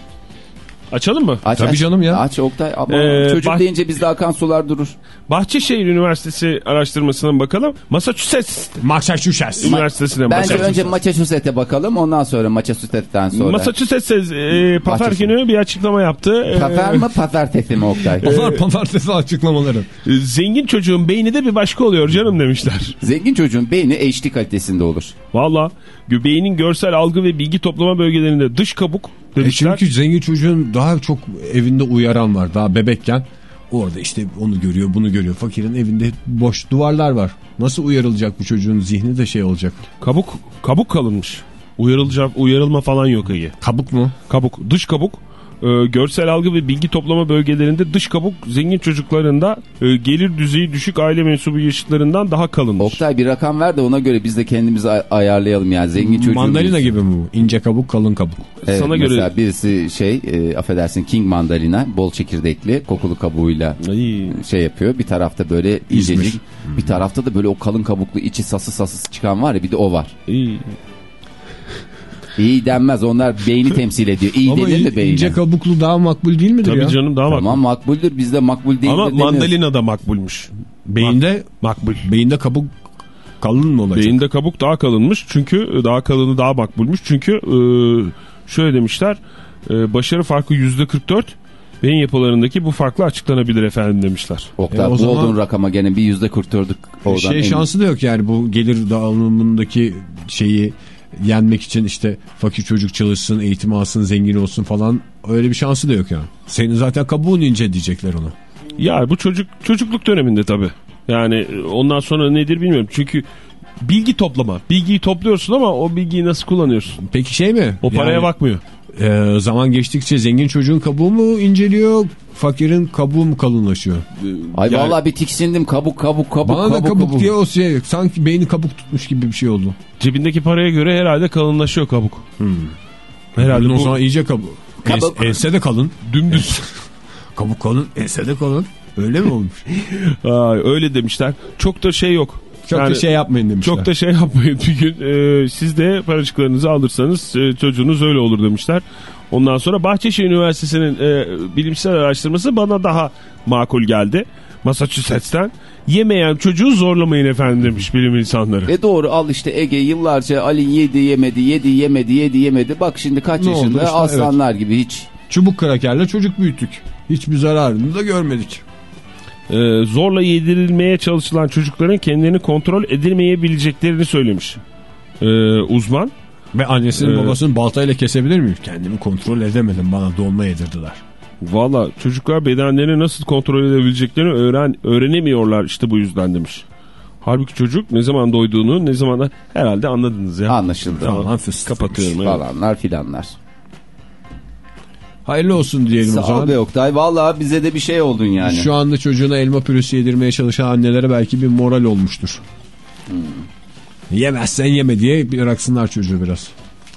Açalım mı?
Aç,
Tabii
aç.
canım ya.
Aç Oktay. Ama
Ee,
çocuk
bah-
deyince bizde akan sular durur.
Bahçeşehir Üniversitesi araştırmasına bakalım. Massachusetts
Massachusetts.
Üniversitesi'ne
Bence
Massachusetts.
önce Massachusetts'e bakalım ondan sonra Massachusetts'ten sonra.
Massachusetts e, pazar günü bir açıklama yaptı. E,
Pazar mı pazartesi mi Oktay?
Pazar pazartesi açıklamaları.
e, zengin çocuğun beyni de bir başka oluyor canım demişler.
Zengin çocuğun beyni HD kalitesinde olur.
Valla gö- beynin görsel algı ve bilgi toplama bölgelerinde dış kabuk
E
demişler.
çünkü zengin çocuğun daha çok evinde uyaran var. Daha bebekken orada işte onu görüyor bunu görüyor. Fakirin evinde boş duvarlar var. Nasıl uyarılacak bu çocuğun zihni de şey olacak.
Kabuk kabuk kalınmış. Uyarılacak uyarılma falan yok Ege.
Kabuk mu?
Kabuk dış kabuk e, görsel algı ve bilgi toplama bölgelerinde dış kabuk zengin çocuklarında e, gelir düzeyi düşük aile mensubu yaşıtlarından daha kalınmış.
Oktay bir rakam ver de ona göre biz de kendimizi ay- ayarlayalım yani. Zengin çocuğun.
Mandalina gibi mi bu? İnce kabuk kalın kabuk.
Evet,
Sana
mesela
göre-
birisi şey e, affedersin King mandalina bol çekirdekli kokulu kabuğuyla
Ay.
şey yapıyor. Bir tarafta böyle
İzmir.
incecik. Bir tarafta da böyle o kalın kabuklu içi sası sası çıkan var ya bir de o var.
İyi.
İyi denmez onlar beyni temsil ediyor. İyi
Ama
denir de beyni.
ince kabuklu daha makbul değil midir
Tabii
ya?
canım daha
Tamam
makbul.
makbuldür bizde makbul değil
Ama
de
mandalina da makbulmuş.
Beyinde
Makbul.
beyinde kabuk kalın mı olacak?
Beyinde kabuk daha kalınmış çünkü daha kalını daha makbulmuş. Çünkü e, şöyle demişler e, başarı farkı yüzde 44 beyin yapılarındaki bu farklı açıklanabilir efendim demişler.
Oktay
E, o
bu
zaman-
olduğun rakama gene bir yüzde kurturduk oradan.
şey şansı da yok yani bu gelir dağılımındaki şeyi yenmek için işte fakir çocuk çalışsın, eğitim alsın, zengin olsun falan öyle bir şansı da yok yani. Senin zaten kabuğun ince diyecekler ona.
Ya bu çocuk çocukluk döneminde tabii. Yani ondan sonra nedir bilmiyorum. Çünkü bilgi toplama. Bilgiyi topluyorsun ama o bilgiyi nasıl kullanıyorsun?
Peki şey mi?
O paraya
Yani,
bakmıyor.
E, zaman geçtikçe zengin çocuğun kabuğu mu inceliyor, fakirin kabuğu mu kalınlaşıyor?
Ay
Yani-
vallahi bir tiksindim kabuk kabuk kabuk
Bana da
kabuk,
kabuk,
kabuk.
diye o şey sanki beyni kabuk tutmuş gibi bir şey oldu.
Cebindeki paraya göre herhalde kalınlaşıyor kabuk. Herhalde
o
bu
zaman iyice kabuk.
Kabuk.
Ens- ense de kalın.
dümdüz.
Kabuk kalın, ense de kalın. Öyle mi olmuş?
Aa, öyle demişler. Çok da şey yok.
Çok da
Yani-
şey yapmayın demişler.
Çok da şey yapmayın bir gün e, siz de paracıklarınızı alırsanız e, çocuğunuz öyle olur demişler. Ondan sonra Bahçeşehir Üniversitesi'nin e, bilimsel araştırması bana daha makul geldi. Massachusetts'ten yemeyen çocuğu zorlamayın efendim demiş bilim insanları.
E doğru al işte Ege yıllarca Ali yedi yemedi yedi yemedi yedi yemedi. Bak şimdi kaç
Ne
yaşında
işte,
aslanlar gibi hiç.
Çubuk krakerle çocuk büyüttük. Hiçbir zararını da görmedik.
E, zorla yedirilmeye çalışılan çocukların kendilerini kontrol edemeyebileceklerini söylemiş e, uzman.
Ve annesinin
Ee,
babasının baltayla kesebilir miyim? Kendimi kontrol edemedim bana dolma yedirdiler.
Valla çocuklar bedenlerini nasıl kontrol edebileceklerini öğren öğrenemiyorlar işte bu yüzden demiş. Halbuki çocuk ne zaman doyduğunu ne zaman da herhalde anladınız ya.
Anlaşıldı.
Fıstık.
Kapatıyorum. evet.
Falanlar filanlar.
Hayırlı olsun diyelim o
Sağ ol
zaman.
be Oktay. Vallahi bize de bir şey oldun yani.
Şu anda çocuğuna elma pürüzü yedirmeye çalışan annelere belki bir moral olmuştur.
Hmm.
Yemezsen yeme diye bıraksınlar çocuğu biraz.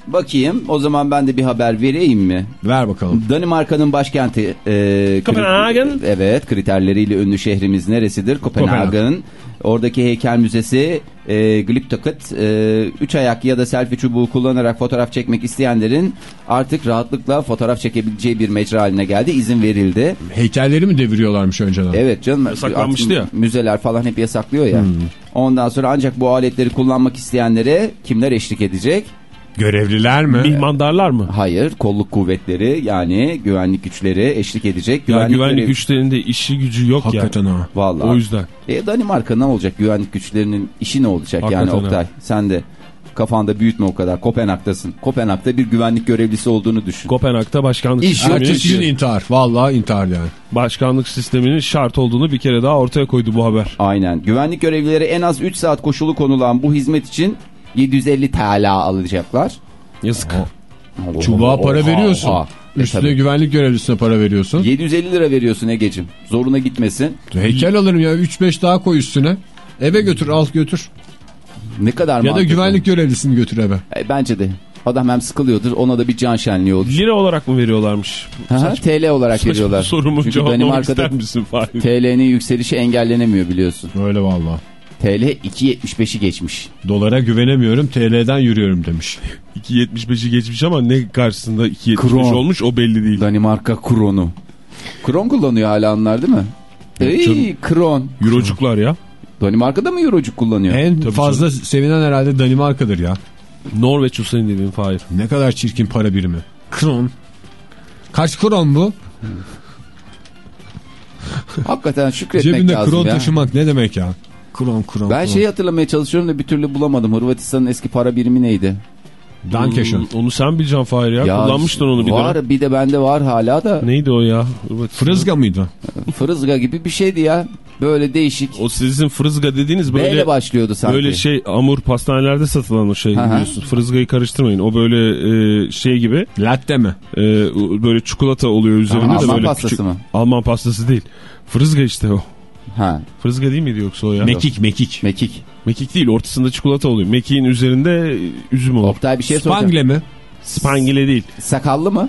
Bakayım o zaman ben de bir haber vereyim mi?
Ver bakalım.
Danimarka'nın başkenti e, kri-
Kopenhagen.
Evet kriterleriyle ünlü şehrimiz neresidir? Kopenhagen. Oradaki heykel müzesi e, Glyptoket 3 ayak ya da selfie çubuğu kullanarak fotoğraf çekmek isteyenlerin artık rahatlıkla fotoğraf çekebileceği bir mecra haline geldi. İzin verildi.
Heykelleri mi deviriyorlarmış önceden?
Evet canım.
Yasaklanmıştı ya.
Müzeler falan hep yasaklıyor ya. Ondan sonra ancak bu aletleri kullanmak isteyenlere kimler eşlik edecek?
Görevliler mi?
Mihmandarlar mı?
Hayır, kolluk kuvvetleri yani güvenlik güçleri eşlik edecek.
Ya güvenlik
görev-
güçlerinde işi gücü yok
Hakikaten
ya.
ha.
Vallahi.
O yüzden.
E Danimarka ne olacak? Güvenlik güçlerinin işi ne olacak yani
Hakikaten
Oktay? Sen de Kafanda büyütme o kadar. Kopenhag'tasın. Kopenhag'da bir güvenlik görevlisi olduğunu düşün.
Kopenhag'da başkanlık
İş
sisteminin,
gün
intihar. Vallahi intihar yani.
başkanlık sisteminin şart olduğunu bir kere daha ortaya koydu bu haber.
Aynen. Güvenlik görevlileri en az 3 saat koşulu konulan bu hizmet için 750 TL alacaklar.
Yazık.
Çubuğa para
Oha,
veriyorsun.
oha. E,
Üstüne
tabii.
güvenlik görevlisine para veriyorsun.
750 lira veriyorsun Ege'cim. Zoruna gitmesin.
Heykel alırım ya 3-5 daha koy üstüne. Eve götür al götür.
Ne kadar
Ya da güvenlik görevlisini götür eve.
E, bence de. Adam hem sıkılıyordur ona da bir can şenliği olur.
Lira olarak mı veriyorlarmış?
Aha, TL olarak
Saçma
veriyorlar.
sorumu
Çünkü Danimarka'da
ister misin Fahir?
TL'nin yükselişi engellenemiyor biliyorsun.
Öyle vallahi.
TL 2.75'i geçmiş.
Dolara güvenemiyorum TL'den yürüyorum demiş.
2.75'i geçmiş ama ne karşısında 2.75
Kron.
olmuş o belli değil.
Danimarka kronu. Kron kullanıyor hala onlar değil mi? Ey kron.
Eurocuklar ya.
Danimarka'da mı eurocuk kullanıyor?
En
Tabii
fazla sevinen herhalde Danimarka'dır ya.
Norveç usulü dediğin Fahir.
Ne kadar çirkin para birimi. Kron. Kaç kron bu?
Hakikaten şükretmek
Cebinde
lazım
kron
ya.
taşımak ne demek ya? Kron kron.
Ben
kron.
şeyi hatırlamaya çalışıyorum da bir türlü bulamadım. Hırvatistan'ın eski para birimi neydi?
Dankeschön.
Hmm, Onu sen bileceksin Fahir ya. Kullanmıştın onu bir
Var
dönem.
bir de bende var hala da.
Neydi o ya? Hırvatistan.
Fırızga mıydı?
Fırızga gibi bir şeydi ya. Böyle değişik.
O sizin fırızga dediğiniz
Böyle
böyle
başlıyordu sanki.
böyle şey amur pastanelerde satılan o şey biliyorsun. Fırızgayı karıştırmayın. O böyle e, şey gibi
Latte mi?
e, böyle çikolata oluyor üzerinde
Aha,
de
Alman
böyle
pastası
küçük.
mı?
Alman pastası değil. Fırızga işte o.
Ha,
Fırızga değil miydi yoksa o ya?
Mekik mekik.
mekik.
Mekik değil ortasında çikolata oluyor. Mekiğin üzerinde üzüm olur.
Oktay bir şey soracağım.
Spangle mi?
Spangile değil.
Sakallı mı?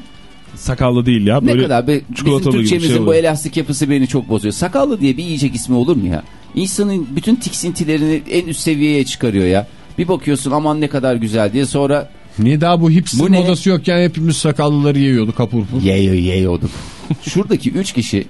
Sakallı değil ya.
Ne
Böyle
kadar be, bizim
bir
Türkçemizin
şey
bu elastik yapısı beni çok bozuyor. Sakallı diye bir yiyecek ismi olur mu ya? İnsanın bütün tiksintilerini en üst seviyeye çıkarıyor ya. Bir bakıyorsun aman ne kadar güzel diye sonra
Niye daha bu hipster
Bu ne?
modası yokken hepimiz sakallıları yiyorduk kapur pur.
yeyo yeyoduk. Şuradaki üç kişi,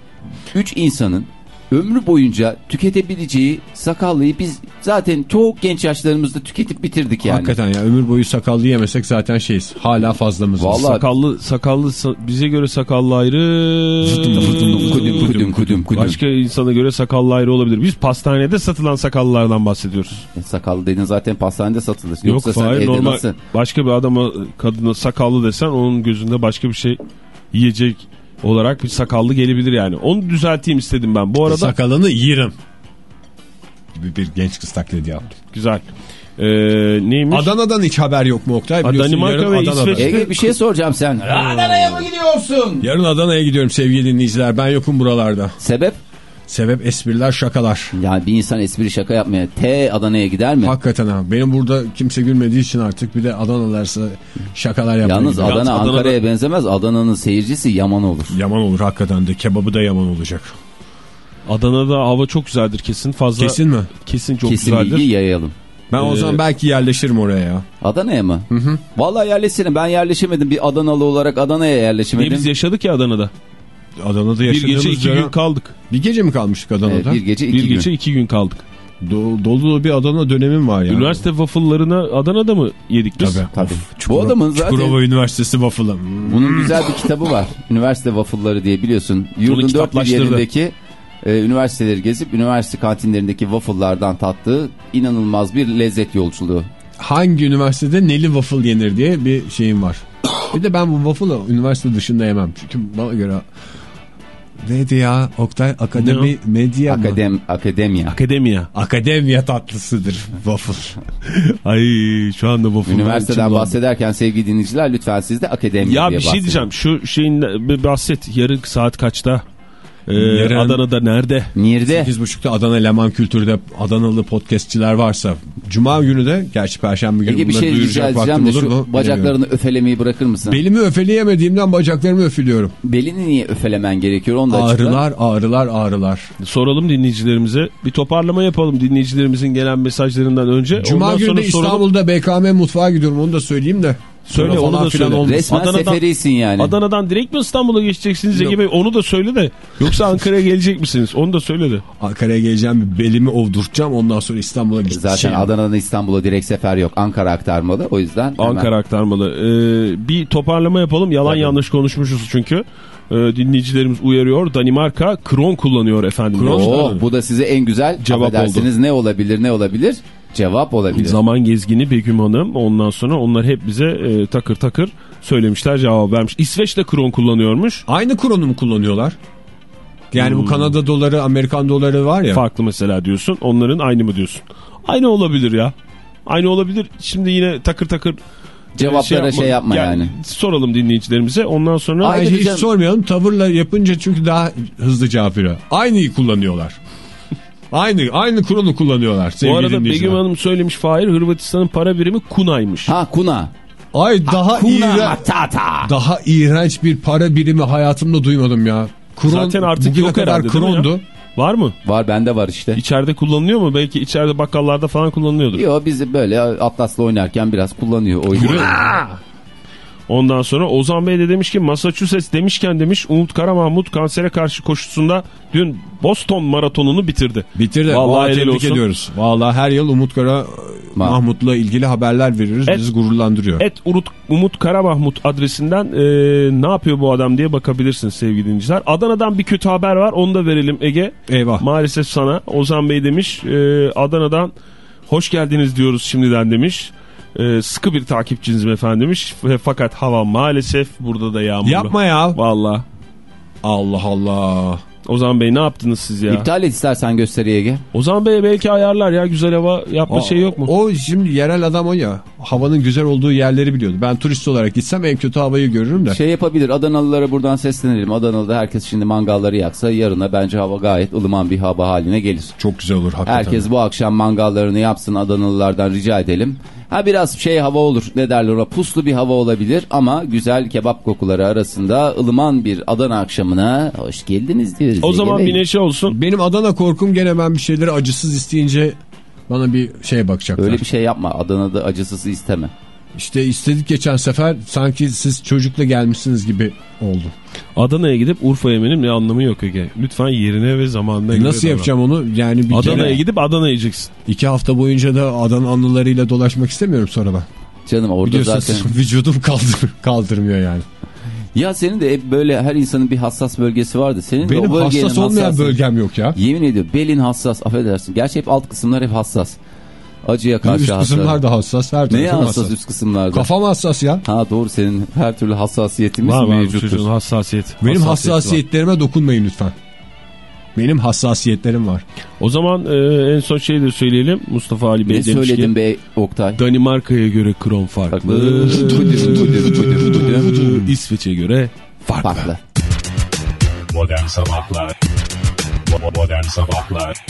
üç insanın ömrü boyunca tüketebileceği sakallıyı biz zaten çok genç yaşlarımızda tüketip bitirdik yani.
Hakikaten ya ömür boyu sakallı yemesek zaten şeyiz. Hala fazlamız.
Vallahi-
Sakallı sakallı sa- bize göre sakallı ayrı.
Kudüm kudüm kudüm kudüm.
Başka insana göre sakallı ayrı olabilir. Biz pastanede satılan sakallılardan bahsediyoruz.
E, Sakallı dediğin zaten pastanede satılır.
Yok
Yoksa sen
Fahir
evde
normal
nasıl?
başka bir adama kadına sakallı desen onun gözünde başka bir şey yiyecek olarak bir sakallı gelebilir yani. Onu düzelteyim istedim ben. Bu arada
Sakalını yerim. Gibi bir genç kız taklidi yaptım.
güzel. Ee, neymiş?
Adana'dan hiç haber yok mu Oktay?
Danimarka ve
Adana'da.
İsveç-
Ege bir şey soracağım sen. Adana'ya mı gidiyorsun?
Yarın Adana'ya gidiyorum sevgili dinleyiciler. Ben yokum buralarda.
Sebep?
Sebep espriler şakalar.
Yani bir insan espri şaka yapmaya T Adana'ya gider mi?
Hakikaten ha. Benim burada kimse gülmediği için artık bir de Adanalılarsa şakalar yapmaya
Yalnız
gidiyorum.
Adana Ankara'ya benzemez. Adana'nın seyircisi yaman olur.
Yaman olur hakikaten de. Kebabı da yaman olacak.
Adana'da hava çok güzeldir kesin. Fazla
Kesin mi?
kesin çok
Kesin
güzeldir.
bilgi yayalım.
Ben o
Ee,
zaman belki yerleşirim oraya ya.
Adana'ya mı? Hı hı. Vallahi yerleşirim. Ben yerleşemedim. Bir Adanalı olarak Adana'ya
Niye
yerleşemedim.
biz yaşadık ya Adana'da.
Adana'da
Bir
yaşadığımız
gece iki
dönem-
gün kaldık.
Bir gece mi kalmıştık
Ee,
Adana'da?
bir gece iki
Bir
gün.
gece iki gün kaldık.
Do- dolu dolu bir Adana dönemim var ya.
Üniversite waffle'larını Adana'da mı yedik biz?
Tabii.
Tabii.
Of,
Bu adamın zaten
Çukurova Üniversitesi waffle'ı. Hmm.
bunun güzel bir kitabı var. Üniversite waffle'ları diye biliyorsun. Yurdun dört bir yerindeki e, üniversiteleri gezip üniversite kantinlerindeki waffle'lardan tattığı inanılmaz bir lezzet yolculuğu.
Hangi üniversitede neli waffle yenir diye bir şeyim var. Bir de ben bu waffle'ı üniversite dışında yemem. Çünkü bana göre neydi ya Oktay Akademi Medya mı?
Akadem, akademya.
Akademiya.
Akademiya tatlısıdır waffle.
Ay şu anda waffle.
Üniversiteden bahsederken sevgili dinleyiciler lütfen siz de akademya
Ya
diye
bir şey
bahsedin.
diyeceğim. Şu şeyin bir bahset. Yarın saat kaçta? Ee,
Yarın-
Adana'da nerede?
Nerede?
8.30'da Adana Leman Kültür'de Adanalı podcastçiler varsa Cuma günü de gerçi Perşembe günü
Ege bir şey
duyuracak vaktim olur mu?
şu bacaklarını öfelemeyi bırakır mısın?
Belimi öfeleyemediğimden bacaklarımı öfülüyorum.
Belini niye öfelemen gerekiyor onu da açıkla.
Ağrılar ağrılar ağrılar.
Soralım dinleyicilerimize. Bir toparlama yapalım dinleyicilerimizin gelen mesajlarından önce.
Cuma
Ondan
günü
sonra
de
soralım.
İstanbul'da BKM mutfağa gidiyorum onu da söyleyeyim de.
Söyle onu da söyle.
Resmen
Adana'dan-
seferisin yani.
Adana'dan direkt mi İstanbul'a geçeceksiniz Ege. Bey? Onu da söyle de. Yoksa Ankara'ya gelecek misiniz? Onu da söyle de.
Ankara'ya geleceğim belimi ovdurtacağım ondan sonra İstanbul'a gideceğim.
Zaten Adana'dan İstanbul'a direkt sefer yok. Ankara aktarmalı. O yüzden hemen-
Ankara aktarmalı. Ee, bir toparlama yapalım. Yalan
Tabii.
yanlış konuşmuşuz çünkü. Ee, dinleyicilerimiz uyarıyor. Danimarka kron kullanıyor efendim.
Kron-
Oo, bu da size en güzel
Cevap
affedersiniz ne olabilir ne olabilir? Cevap olabilir.
Zaman gezgini Begüm Hanım. Ondan sonra onlar hep bize e, takır takır söylemişler cevap vermiş. İsveç de kron kullanıyormuş.
Aynı kronu mu kullanıyorlar? Yani
Hmm.
bu Kanada doları, Amerikan doları var ya.
Farklı mesela diyorsun. Onların aynı mı diyorsun? Aynı olabilir ya. Aynı olabilir. Şimdi yine takır takır e,
Cevaplara şey yapma yani.
Soralım dinleyicilerimize. Ondan sonra
Ay-
Bence hiç
canım.
sormayalım. Tavırla yapınca çünkü daha hızlı cevap veriyor. Aynıyı kullanıyorlar. Aynı aynı kronu kullanıyorlar sevgili
bu arada. Begüm Hanım söylemiş Fahir Hırvatistan'ın para birimi kunaymış.
Ha kuna.
Ay daha iğrenç, daha iğrenç bir para birimi hayatımda duymadım ya. Kron,
Zaten artık yok
kadar
herhalde
krondu.
Var mı?
Var bende var işte.
İçeride kullanılıyor mu? Belki içeride bakkallarda falan kullanılıyordur.
Yo bizi böyle Atlas'la oynarken biraz kullanıyor. O yüzden.
Ondan sonra Ozan Bey de demiş ki Massachusetts demişken demiş Umut Karamahmut kansere karşı koşusunda dün Boston maratonunu bitirdi.
Bitirdi.
Vallahi
tebrik
olsun.
ediyoruz. Vallahi her yıl Umut Kara Mahmut'la ilgili haberler veririz.
Et-
Bizi gururlandırıyor.
Et Urut, Umut Karamahmut adresinden e, ne yapıyor bu adam diye bakabilirsiniz sevgili dinleyiciler. Adana'dan bir kötü haber var onu da verelim Ege.
Eyvah.
Maalesef sana Ozan Bey demiş e, Adana'dan hoş geldiniz diyoruz şimdiden demiş. E, sıkı bir takipçinizim efendim demiş. Fakat hava maalesef burada da yağmurlu.
Yapma ya.
Valla.
Allah Allah.
Ozan Bey ne yaptınız siz ya?
İptal et istersen gösteriye Ege.
Ozan Bey belki ayarlar ya güzel hava yapma şey yok mu?
O şimdi yerel adam o ya. Havanın güzel olduğu yerleri biliyordu. Ben turist olarak gitsem en kötü havayı görürüm de.
Şey yapabilir Adanalılara buradan seslenelim. Adanalı'da herkes şimdi mangalları yaksa yarına bence hava gayet ılıman bir hava haline gelir.
Çok güzel olur hakikaten.
Herkes bu akşam mangallarını yapsın Adanalılardan rica edelim. Ha biraz şey hava olur ne derler ona puslu bir hava olabilir ama güzel kebap kokuları arasında ılıman bir Adana akşamına hoş geldiniz diyoruz.
O zaman bir neşe olsun.
Benim Adana korkum gene ben bir şeyleri acısız isteyince bana bir şey bakacaklar.
Öyle bir şey yapma Adana'da acısız isteme.
İşte istedik geçen sefer sanki siz çocukla gelmişsiniz gibi oldu.
Adana'ya gidip Urfa yemenin ne anlamı yok Ege. Lütfen yerine ve zamanına göre
Nasıl yapacağım onu? Yani bir
Adana'ya
kere
gidip Adana yiyeceksin.
iki hafta boyunca da Adana anılarıyla dolaşmak istemiyorum sonra ben.
Canım orada
Biliyorsun
zaten.
vücudum kaldır, kaldırmıyor yani.
Ya senin de hep böyle her insanın bir hassas bölgesi vardı. Senin de
Benim
o bölgenin
hassas olmayan
hassası-
bölgem yok ya.
Yemin ediyorum belin hassas affedersin. Gerçi hep alt kısımlar hep hassas. Acıya karşı
Üst
hassas.
kısımlar da hassas. Her
Neye hassas,
hassas.
üst kısımlarda?
Kafam hassas ya.
Ha doğru senin her türlü hassasiyetimiz
Var var
mevcuttur.
çocuğun hassasiyet.
Benim
Hassasiyeti var.
hassasiyetlerime dokunmayın lütfen. Benim hassasiyetlerim var.
O zaman e, en son şeyi de söyleyelim. Mustafa Ali Bey
Ne
demiş
söyledin
ki
be Oktay?
Danimarka'ya göre kron farklı. İsveç'e göre farklı.
Farklı.
Modern Sabahlar Modern Sabahlar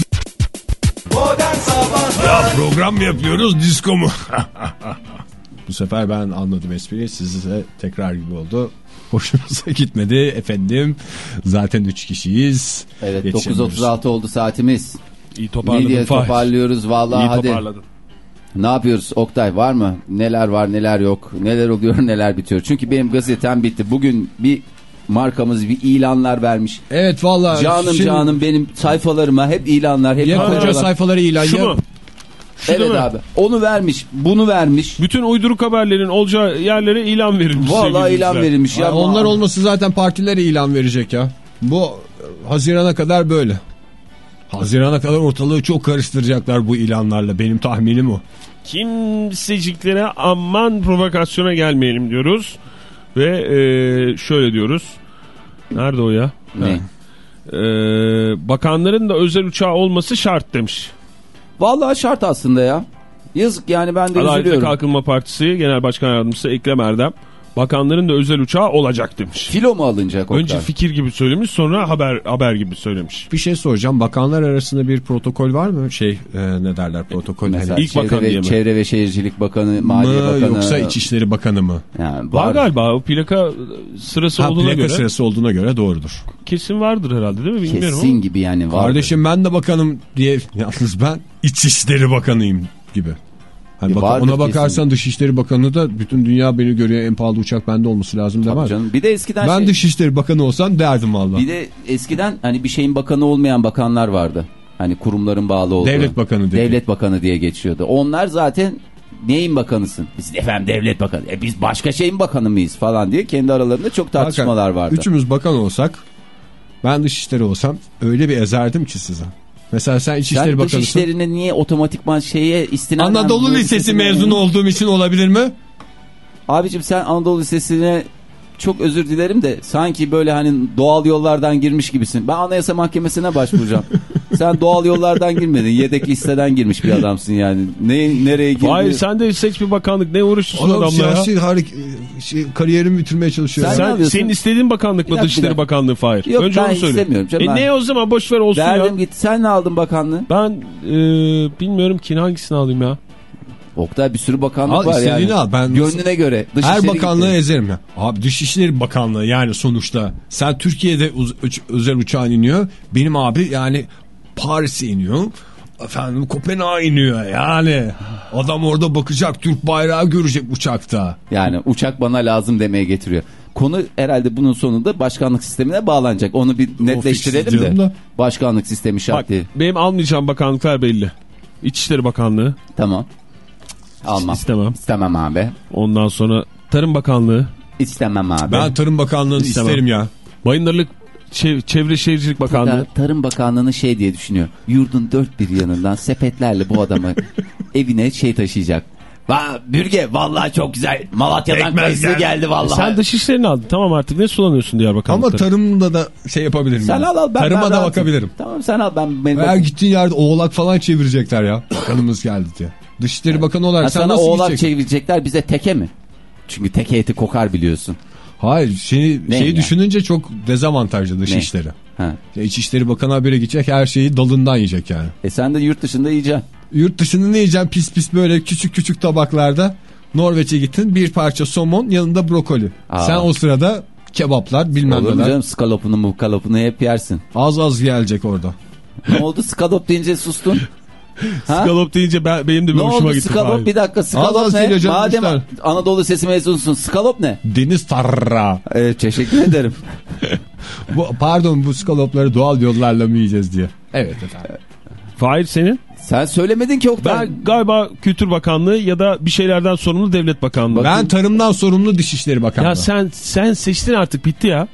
Ya program mı yapıyoruz disko mu? Bu sefer ben anladım espriyi size tekrar gibi oldu. Hoşunuza gitmedi efendim. Zaten 3 kişiyiz.
Evet
Yetişemiyoruz.
9.36 oldu saatimiz.
İyi toparladın
diye
Fahir.
toparlıyoruz vallahi
İyi
hadi.
toparladın.
Ne yapıyoruz Oktay var mı? Neler var neler yok. Neler oluyor neler bitiyor. Çünkü benim gazetem bitti. Bugün bir markamız bir ilanlar vermiş.
Evet valla.
Canım
şimdi
canım benim sayfalarıma hep ilanlar. Hep
Ya koca sayfaları ilan
Şu
ya.
mu? Şu
Evet abi. Onu vermiş. Bunu vermiş.
Bütün uyduruk haberlerin olacağı yerlere ilan verilmiş.
Vallahi ilan verilmiş. Ya
Ya onlar olması zaten partilere ilan verecek ya. Bu Haziran'a kadar böyle. Haziran'a kadar ortalığı çok karıştıracaklar bu ilanlarla. Benim tahminim o.
Kimseciklere aman provokasyona gelmeyelim diyoruz. Ve e, şöyle diyoruz. Nerede o ya?
Ne?
E, bakanların da özel uçağı olması şart demiş.
Vallahi şart aslında ya. Yazık yani ben de
Adalet
üzülüyorum.
Kalkınma Partisi Genel Başkan Yardımcısı Ekrem Erdem. Bakanların da özel uçağı olacak demiş.
Filo mu alınacak Oktay?
Önce fikir gibi söylemiş sonra haber haber gibi söylemiş.
Bir şey soracağım. Bakanlar arasında bir protokol var mı? Şey e, ne derler protokol?
Mesela
Hani
İlk
Çevre
bakan
ve,
diye mi?
Çevre ve Şehircilik Bakanı, Maliye
mı
Bakanı.
yoksa İçişleri Bakanı mı?
Yani
Var
var.
galiba o plaka sırası
Ha,
olduğuna
plaka
göre
sırası olduğuna göre doğrudur.
kesin vardır herhalde değil mi bilmiyorum
Kesin
ama.
gibi yani var.
Kardeşim ben de bakanım diye yalnız ben İçişleri Bakanıyım gibi. Hani bak- ona bakarsan
kesin.
Dışişleri Bakanı da bütün dünya beni görüyor en pahalı uçak bende olması lazım
Tabii
demez.
canım. Bir de eskiden
Ben
şey,
Dışişleri Bakanı olsam derdim valla.
bir de eskiden hani bir şeyin bakanı olmayan bakanlar vardı. Hani kurumların bağlı olduğu.
Devlet Bakanı dedi.
Devlet Bakanı diye geçiyordu. Onlar zaten neyin bakanısın? Biz efendim devlet bakanı. E biz başka şeyin bakanı mıyız falan diye kendi aralarında çok tartışmalar
Hakan,
vardı.
Üçümüz bakan olsak ben Dışişleri olsam öyle bir ezerdim ki size. Mesela sen İçişleri
Sen
Bakanısın.
işlerine niye otomatikman şeye istinaden...
Anadolu Lisesi
mezunu
mezunu olduğum için olabilir mi?
Abicim sen Anadolu Lisesi'ne çok özür dilerim de sanki böyle hani doğal yollardan girmiş gibisin. Ben Anayasa Mahkemesi'ne başvuracağım. sen doğal yollardan girmedin. Yedek listeden girmiş bir adamsın yani. Ne, nereye girdin?
Hayır sen de seç bir bakanlık ne uğraşıyorsun
Adam
adamla ya?
siyasi harik şey, kariyerimi bitirmeye çalışıyor.
Sen-
ya.
Sen,
yapıyorsun?
senin istediğin bakanlık mı Dışişleri. Bakanlığı Fahir?
Yok,
Önce
ben
onu söyle.
istemiyorum canım,
E
ben-
ne o zaman boş ver olsun ya.
Verdim git. Sen ne aldın bakanlığı?
Ben e, bilmiyorum ki hangisini alayım ya.
Oktay bir sürü bakanlık
Al
var yani.
al. Ben
Gönlüne göre.
her
Dışişleri
bakanlığı
gitti.
ezerim ya. Abi Dışişleri Bakanlığı yani sonuçta. Sen Türkiye'de özel uçağın iniyor. Benim abi yani Paris'e iniyor. Efendim Kopenhag'a iniyor yani. Adam orada bakacak Türk bayrağı görecek uçakta.
Yani uçak bana lazım demeye getiriyor. Konu herhalde bunun sonunda başkanlık sistemine bağlanacak. Onu bir netleştirelim de.
da.
Başkanlık sistemi şart
Bak
değil.
benim almayacağım bakanlıklar belli. İçişleri Bakanlığı
Tamam. Almam.
istemem.
İstemem abi.
Ondan sonra Tarım Bakanlığı,
İstemem abi.
Ben Tarım Bakanlığı'nı
İstemem.
isterim ya.
Bayındırlık Çev- Çevre Şehircilik Bakanlığı.
Burada Tarım Bakanlığı'nı şey diye düşünüyor. Yurdun dört bir yanından sepetlerle bu adamı evine şey taşıyacak. Va bürge vallahi çok güzel. Malatya'dan kayısı geldi, vallahi.
Sen Dışişlerini aldın. Tamam artık ne sulanıyorsun diğer
Ama tarımda da şey yapabilirim.
sen
yani.
al al ben
Tarıma
ben
da
rahatım.
bakabilirim.
Tamam sen al ben benim
Veya gittiğin yerde oğlak falan çevirecekler ya. Bakanımız geldi diye. Dışişleri Bakanı olarak
Ha,
sen
sana
nasıl
oğlak çevirecekler bize teke mi? Çünkü teke eti kokar biliyorsun.
Hayır şeyi,
Ne
şeyi
ya?
düşününce çok dezavantajlı Dışişleri.
Ha.
İçişleri Bakanı habire gidecek her şeyi dalından yiyecek yani.
E sen de yurt dışında yiyeceksin.
Yurt dışında ne yiyeceksin pis pis böyle küçük küçük tabaklarda. Norveç'e gittin bir parça somon yanında brokoli.
Aa.
Sen o sırada kebaplar bilmem
Olur
neler.
canım skalopunu mukalopunu hep yersin.
Az az gelecek orada.
ne oldu skalop deyince sustun?
Skalop deyince ben, benim de bir
Ne
hoşuma
oldu
gitti.
skalop bir dakika skalop
Az
ne? Madem
işte.
Anadolu Sesi mezunusun skalop ne?
Deniz tarra.
Evet teşekkür ederim.
Bu, pardon bu skalopları doğal yollarla mı yiyeceğiz diye. Evet efendim.
Fahir senin?
Sen söylemedin ki Oktay.
Ben galiba Kültür Bakanlığı ya da bir şeylerden sorumlu Devlet Bakanlığı.
Ben tarımdan sorumlu Dışişleri Bakanlığı.
ya sen sen seçtin artık bitti ya.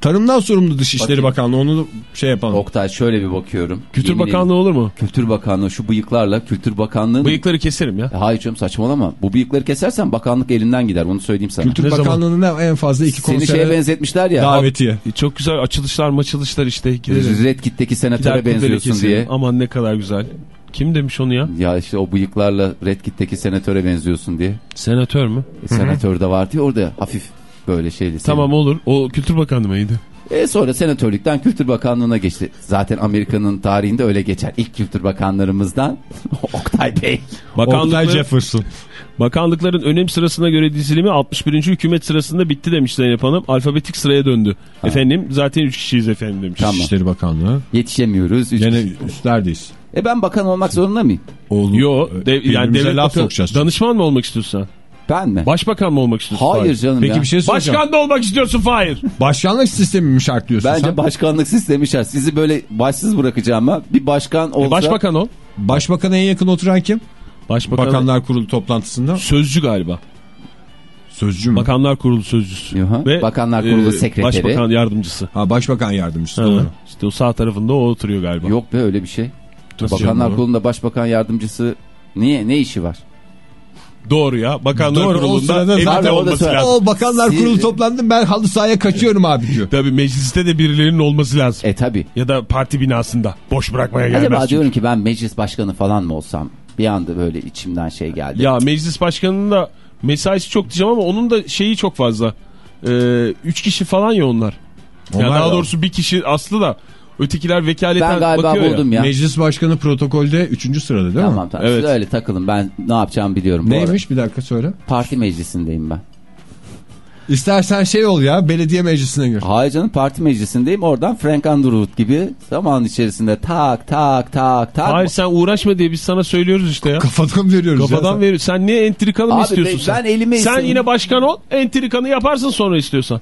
Tarımdan sorumlu Dışişleri
Bakayım.
Bakanlığı onu şey yapalım.
Oktay şöyle bir bakıyorum.
Kültür
Yemin
Bakanlığı olur mu?
Kültür Bakanlığı şu bıyıklarla Kültür Bakanlığı.
Bıyıkları keserim ya.
Hayır canım saçmalama. Bu bıyıkları kesersen bakanlık elinden gider onu söyleyeyim sana.
Kültür
Ne?
Bakanlığı'nın en fazla iki
Seni şeye
konsere
benzetmişler ya.
davetiye.
E, Çok güzel açılışlar maçılışlar işte. Gidelim.
Red Kit'teki senatöre
Gider
benziyorsun diye.
Aman ne kadar güzel. Kim demiş onu ya?
Ya işte o bıyıklarla Red Kit'teki senatöre benziyorsun diye.
Senatör mü?
E, senatör de vardı ya orada hafif böyle şeyli.
Tamam olur. O Kültür Bakanı mıydı?
E sonra senatörlükten Kültür Bakanlığı'na geçti. Zaten Amerika'nın tarihinde öyle geçer. İlk Kültür Bakanlarımızdan Oktay Bey.
Oktay Jefferson.
bakanlıkların önem sırasına göre dizilimi 61. hükümet sırasında bitti demiş Zeynep Hanım. Alfabetik sıraya döndü. Efendim zaten 3 kişiyiz efendim demiş.
Tamam.
Dışişleri Bakanlığı.
Yetişemiyoruz. Üç
Gene
kişi.
üstlerdeyiz.
E ben bakan olmak zorunda mıyım?
Oğlum,
Yo, dev, yani devlet
laf sokacağız.
danışman mı olmak istiyorsun sen?
Ben mi?
Başbakan mı olmak istiyorsun?
Hayır
Fahir?
canım
Peki
ya.
bir şey soracağım.
Başkan da olmak istiyorsun Fahir.
Başkanlık sistemi mi şartlıyorsun
Bence
sen?
başkanlık sistemi şart. Sizi böyle başsız bırakacağım ama bir başkan olsa...
E, Başbakan ol.
Başbakana en yakın oturan kim?
Başbakan
Bakanlar Kurulu toplantısında.
sözcü galiba.
Sözcü mü?
Bakanlar Kurulu sözcüsü.
Yuha. Bakanlar Kurulu sekreteri.
Başbakan yardımcısı.
Ha Başbakan Yardımcısı
Ha. İşte o sağ tarafında o oturuyor galiba.
Yok be öyle bir şey.
Nasıl
Bakanlar? Kurulu'nda başbakan yardımcısı niye ne işi var?
Doğru ya. Bakanlar
Doğru,
Kurulu'nda
orada
olması lazım.
O Bakanlar
Siz-
Kurulu toplandı ben halı sahaya kaçıyorum abi diyor.
Tabii mecliste de birilerinin olması lazım.
E tabi.
Ya da parti binasında. Boş bırakmaya gelmez.
Acaba
çünkü.
diyorum ki ben meclis başkanı falan mı olsam? Bir anda böyle içimden şey geldi.
Ya meclis başkanının da mesaisi çok diyeceğim ama onun da şeyi çok fazla. Ee, üç kişi falan ya onlar. Ya
Onlar
daha
da-
doğrusu bir kişi aslı da ötekiler vekaleten
ben galiba
bakıyor ya.
buldum ya.
Meclis Başkanı protokolde 3. sırada değil
Tamam
mi?
tamam.
Evet.
Siz öyle takılın ben ne yapacağımı biliyorum.
Neymiş bir dakika söyle.
Parti meclisindeyim ben.
İstersen şey ol ya belediye meclisine gir.
Hayır canım parti meclisindeyim. Oradan Frank Underwood gibi zaman içerisinde tak tak tak tak.
Hayır sen uğraşma diye biz sana söylüyoruz işte ya.
Kafadan veriyoruz
Kafadan
ya.
ver. Sen niye entrikanı mı
Abi
istiyorsun
ben-
sen?
ben elime
Sen
istedim.
yine başkan ol. Entrikanı yaparsın sonra istiyorsan.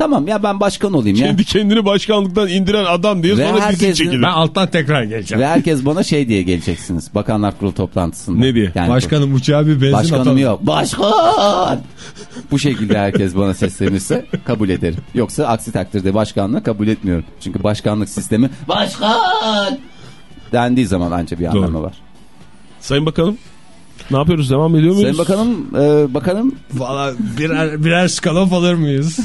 Tamam ya ben başkan olayım ya.
Kendi kendini başkanlıktan indiren adam diye
Ve
sonra dizi
herkes-
çekilir.
Ben alttan tekrar geleceğim.
Ve herkes bana şey diye geleceksiniz. Bakanlar Kurulu toplantısında.
Ne diye?
Yani
Başkanım uçağa bir benzin
Başkanım
atalım.
yok. Başkan! Bu şekilde herkes bana seslenirse kabul ederim. Yoksa aksi takdirde başkanlığı kabul etmiyorum. Çünkü başkanlık sistemi başkan! dendiği zaman anca bir anlamı var.
Sayın Bakanım ne yapıyoruz devam ediyor muyuz?
Sayın Bakanım, e, bakanım
Valla birer, birer skalof alır mıyız?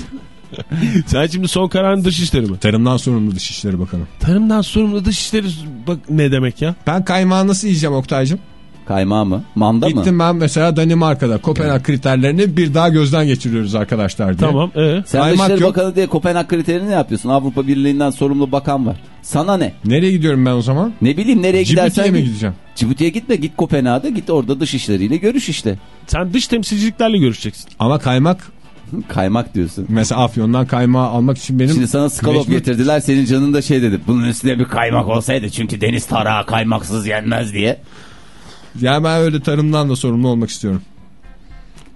Sen şimdi son kararın dışişleri mi?
Tarımdan sorumlu Dışişleri Bakanı.
Tarımdan sorumlu dışişleri bak ne demek ya?
Ben kaymağı nasıl yiyeceğim Oktay'cım?
kaymağı mı? Manda mı?
Gittim ben mesela Danimarka'da Kopenhag kriterlerini bir daha gözden geçiriyoruz arkadaşlar diye.
Tamam. Ee?
Sen
Kaymak
Dışişleri
yok.
Bakanı diye Kopenhag kriterini ne yapıyorsun? Avrupa Birliği'nden sorumlu bakan var. Sana ne?
Nereye gidiyorum ben o zaman?
Ne bileyim nereye gidersen
Cibuti'ye mi
git.
gideceğim?
Cibuti'ye gitme git Kopenhag'a git orada dış işleriyle görüş işte.
Sen dış temsilciliklerle görüşeceksin.
Ama kaymak
Kaymak diyorsun.
mesela Afyon'dan kaymağı almak için benim...
Şimdi sana skalop
Mecbur-
getirdiler senin canın da şey dedi. Bunun üstüne bir kaymak olsaydı çünkü deniz tarağı kaymaksız yenmez diye.
Ya ben öyle tarımdan da sorumlu olmak istiyorum.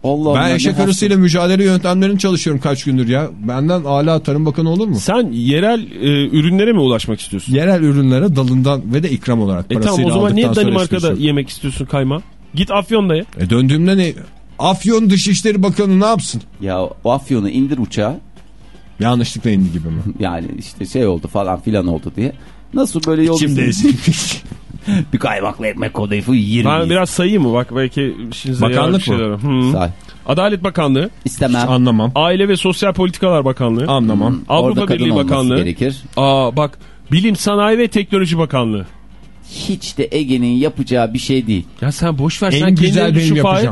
Allah
ben
Allah,
eşek arısıyla mücadele yöntemlerini çalışıyorum kaç gündür ya. Benden hala Tarım Bakanı olur mu?
Sen yerel e, ürünlere mi ulaşmak istiyorsun?
Yerel ürünlere dalından ve de ikram olarak.
E tamam o zaman niye Danimarka'da yemek istiyorsun kayma? Git Afyon'da ye.
E döndüğümde ne? Afyon Dışişleri Bakanı ne yapsın?
Ya o afyonu indir uçağa.
Yanlışlıkla indi gibi mi?
Yani işte şey oldu falan filan oldu diye. Nasıl böyle yol
Şimdi
üstünde- bir kaymakla ekmek kodayıfı yiyir
Ben
miyiz?
biraz sayayım mı? Bak belki işinize
Bakanlık mı?
şeyler. Hı.
Say.
Adalet Bakanlığı,
İstemem.
Anlamam.
Aile ve Sosyal Politikalar Bakanlığı,
Anlamam.
Avrupa
Orada
Birliği Bakanlığı.
gerekir.
Aa bak Bilim Sanayi ve Teknoloji Bakanlığı.
Hiç de Ege'nin yapacağı bir şey değil.
Ya sen boş ver sen
En güzel
kendini
benim
düşün Fahir.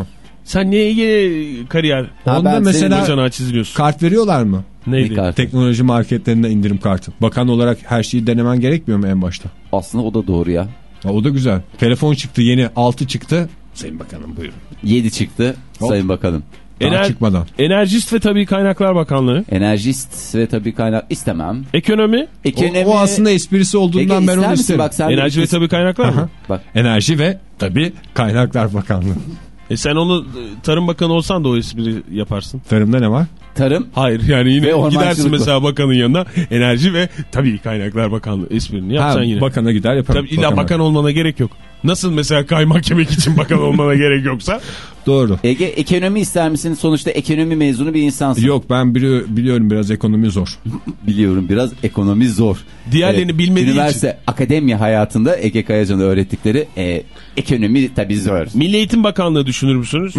Sen neye ilgili kariyer?
Ha,
Onda
ben
mesela
çiziliyorsun.
kart veriyorlar mı?
Neydi?
Kart.
Teknoloji marketlerinde indirim kartı. Bakan olarak her şeyi denemen gerekmiyor mu en başta?
Aslında o da doğru ya.
Ha, o da güzel. Telefon çıktı yeni 6 çıktı. Sayın Bakanım buyurun.
7 çıktı
Hop.
Sayın Bakanım.
Daha
Ener-
çıkmadan.
Enerjist ve Tabii Kaynaklar Bakanlığı.
Enerjist ve tabii kaynak istemem.
Ekonomi,
O,
Ekonomi...
o aslında esprisi olduğundan ben
ister
onu isterim.
Bak sen
Enerji ve Tabii Kaynaklar mı?
Bak
Enerji ve tabii Kaynaklar Bakanlığı.
E sen onu e, Tarım Bakanı olsan da o espri yaparsın.
Tarımda ne var?
Tarım
Hayır yani yine gidersin mesela bakanın yanına Enerji ve Tabii Kaynaklar Bakanlığı esprini yapsan
Ha,
yine.
Bakana gider yaparım.
Tabii illa
Bakana.
bakan olmana gerek yok. Nasıl mesela kaymak yemek için bakan olmana gerek yoksa?
Doğru.
Ege ekonomi ister misin? Sonuçta ekonomi mezunu bir insansın.
Yok ben bili- biliyorum biraz ekonomi zor.
Biliyorum biraz ekonomi zor.
Diğerlerini bilmediği
Üniversite akademi hayatında Ege Kayacan'a öğrettikleri e, ekonomi tabii zor.
Milli Eğitim Bakanlığı düşünür müsünüz?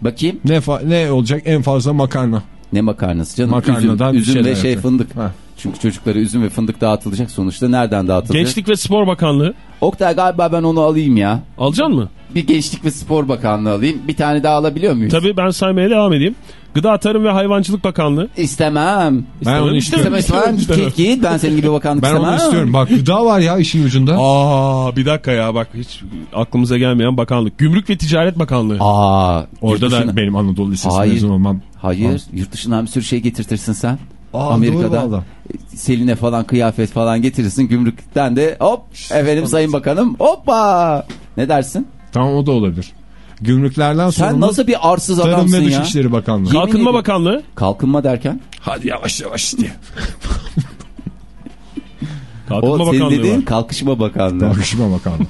Bakayım
Ne ne olacak en fazla makarna.
Ne makarnası canım?
Makarnadan
üzüm, üzüm ve şey fındık.
Ha.
Çünkü çocuklara üzüm ve fındık dağıtılacak sonuçta. Nereden dağıtılacak?
Gençlik ve Spor Bakanlığı.
Oktay galiba ben onu alayım ya.
Alacaksın mı?
Bir Gençlik ve Spor Bakanlığı alayım. Bir tane daha alabiliyor muyuz?
Tabii ben saymaya devam edeyim. Gıda Tarım ve Hayvancılık Bakanlığı.
İstemem.
Ben onu
İstemem,
istiyorum.
İstemem. İstemem. Git git. Ben senin gibi bakanlık
Ben
istemem.
onu istiyorum. Bak gıda var ya işin ucunda.
Aa bir dakika ya bak hiç aklımıza gelmeyen bakanlık. Gümrük ve Ticaret Bakanlığı.
Aa,
Orada da benim Anadolu Lisesi
Hayır.
mezun olmam.
Hayır. Yurt dışından bir sürü şey getirtirsin sen.
Aa,
Amerika'dan. Selin'e falan kıyafet falan getirirsin. Gümrükten de hop efendim sayın bakanım hoppa. Ne dersin?
Tamam o da olabilir. Gümrüklerden sonra
Sen nasıl bir arsız
Tarım
adamsın
ve
ya?
Dışişleri Bakanlığı.
Yemin
Kalkınma. Bakanlığı.
Kalkınma derken?
Hadi yavaş yavaş diye.
Kalkınma
o senin
Bakanlığı
dediğin
var.
Kalkışma Bakanlığı.
Bakışma Bakanlığı.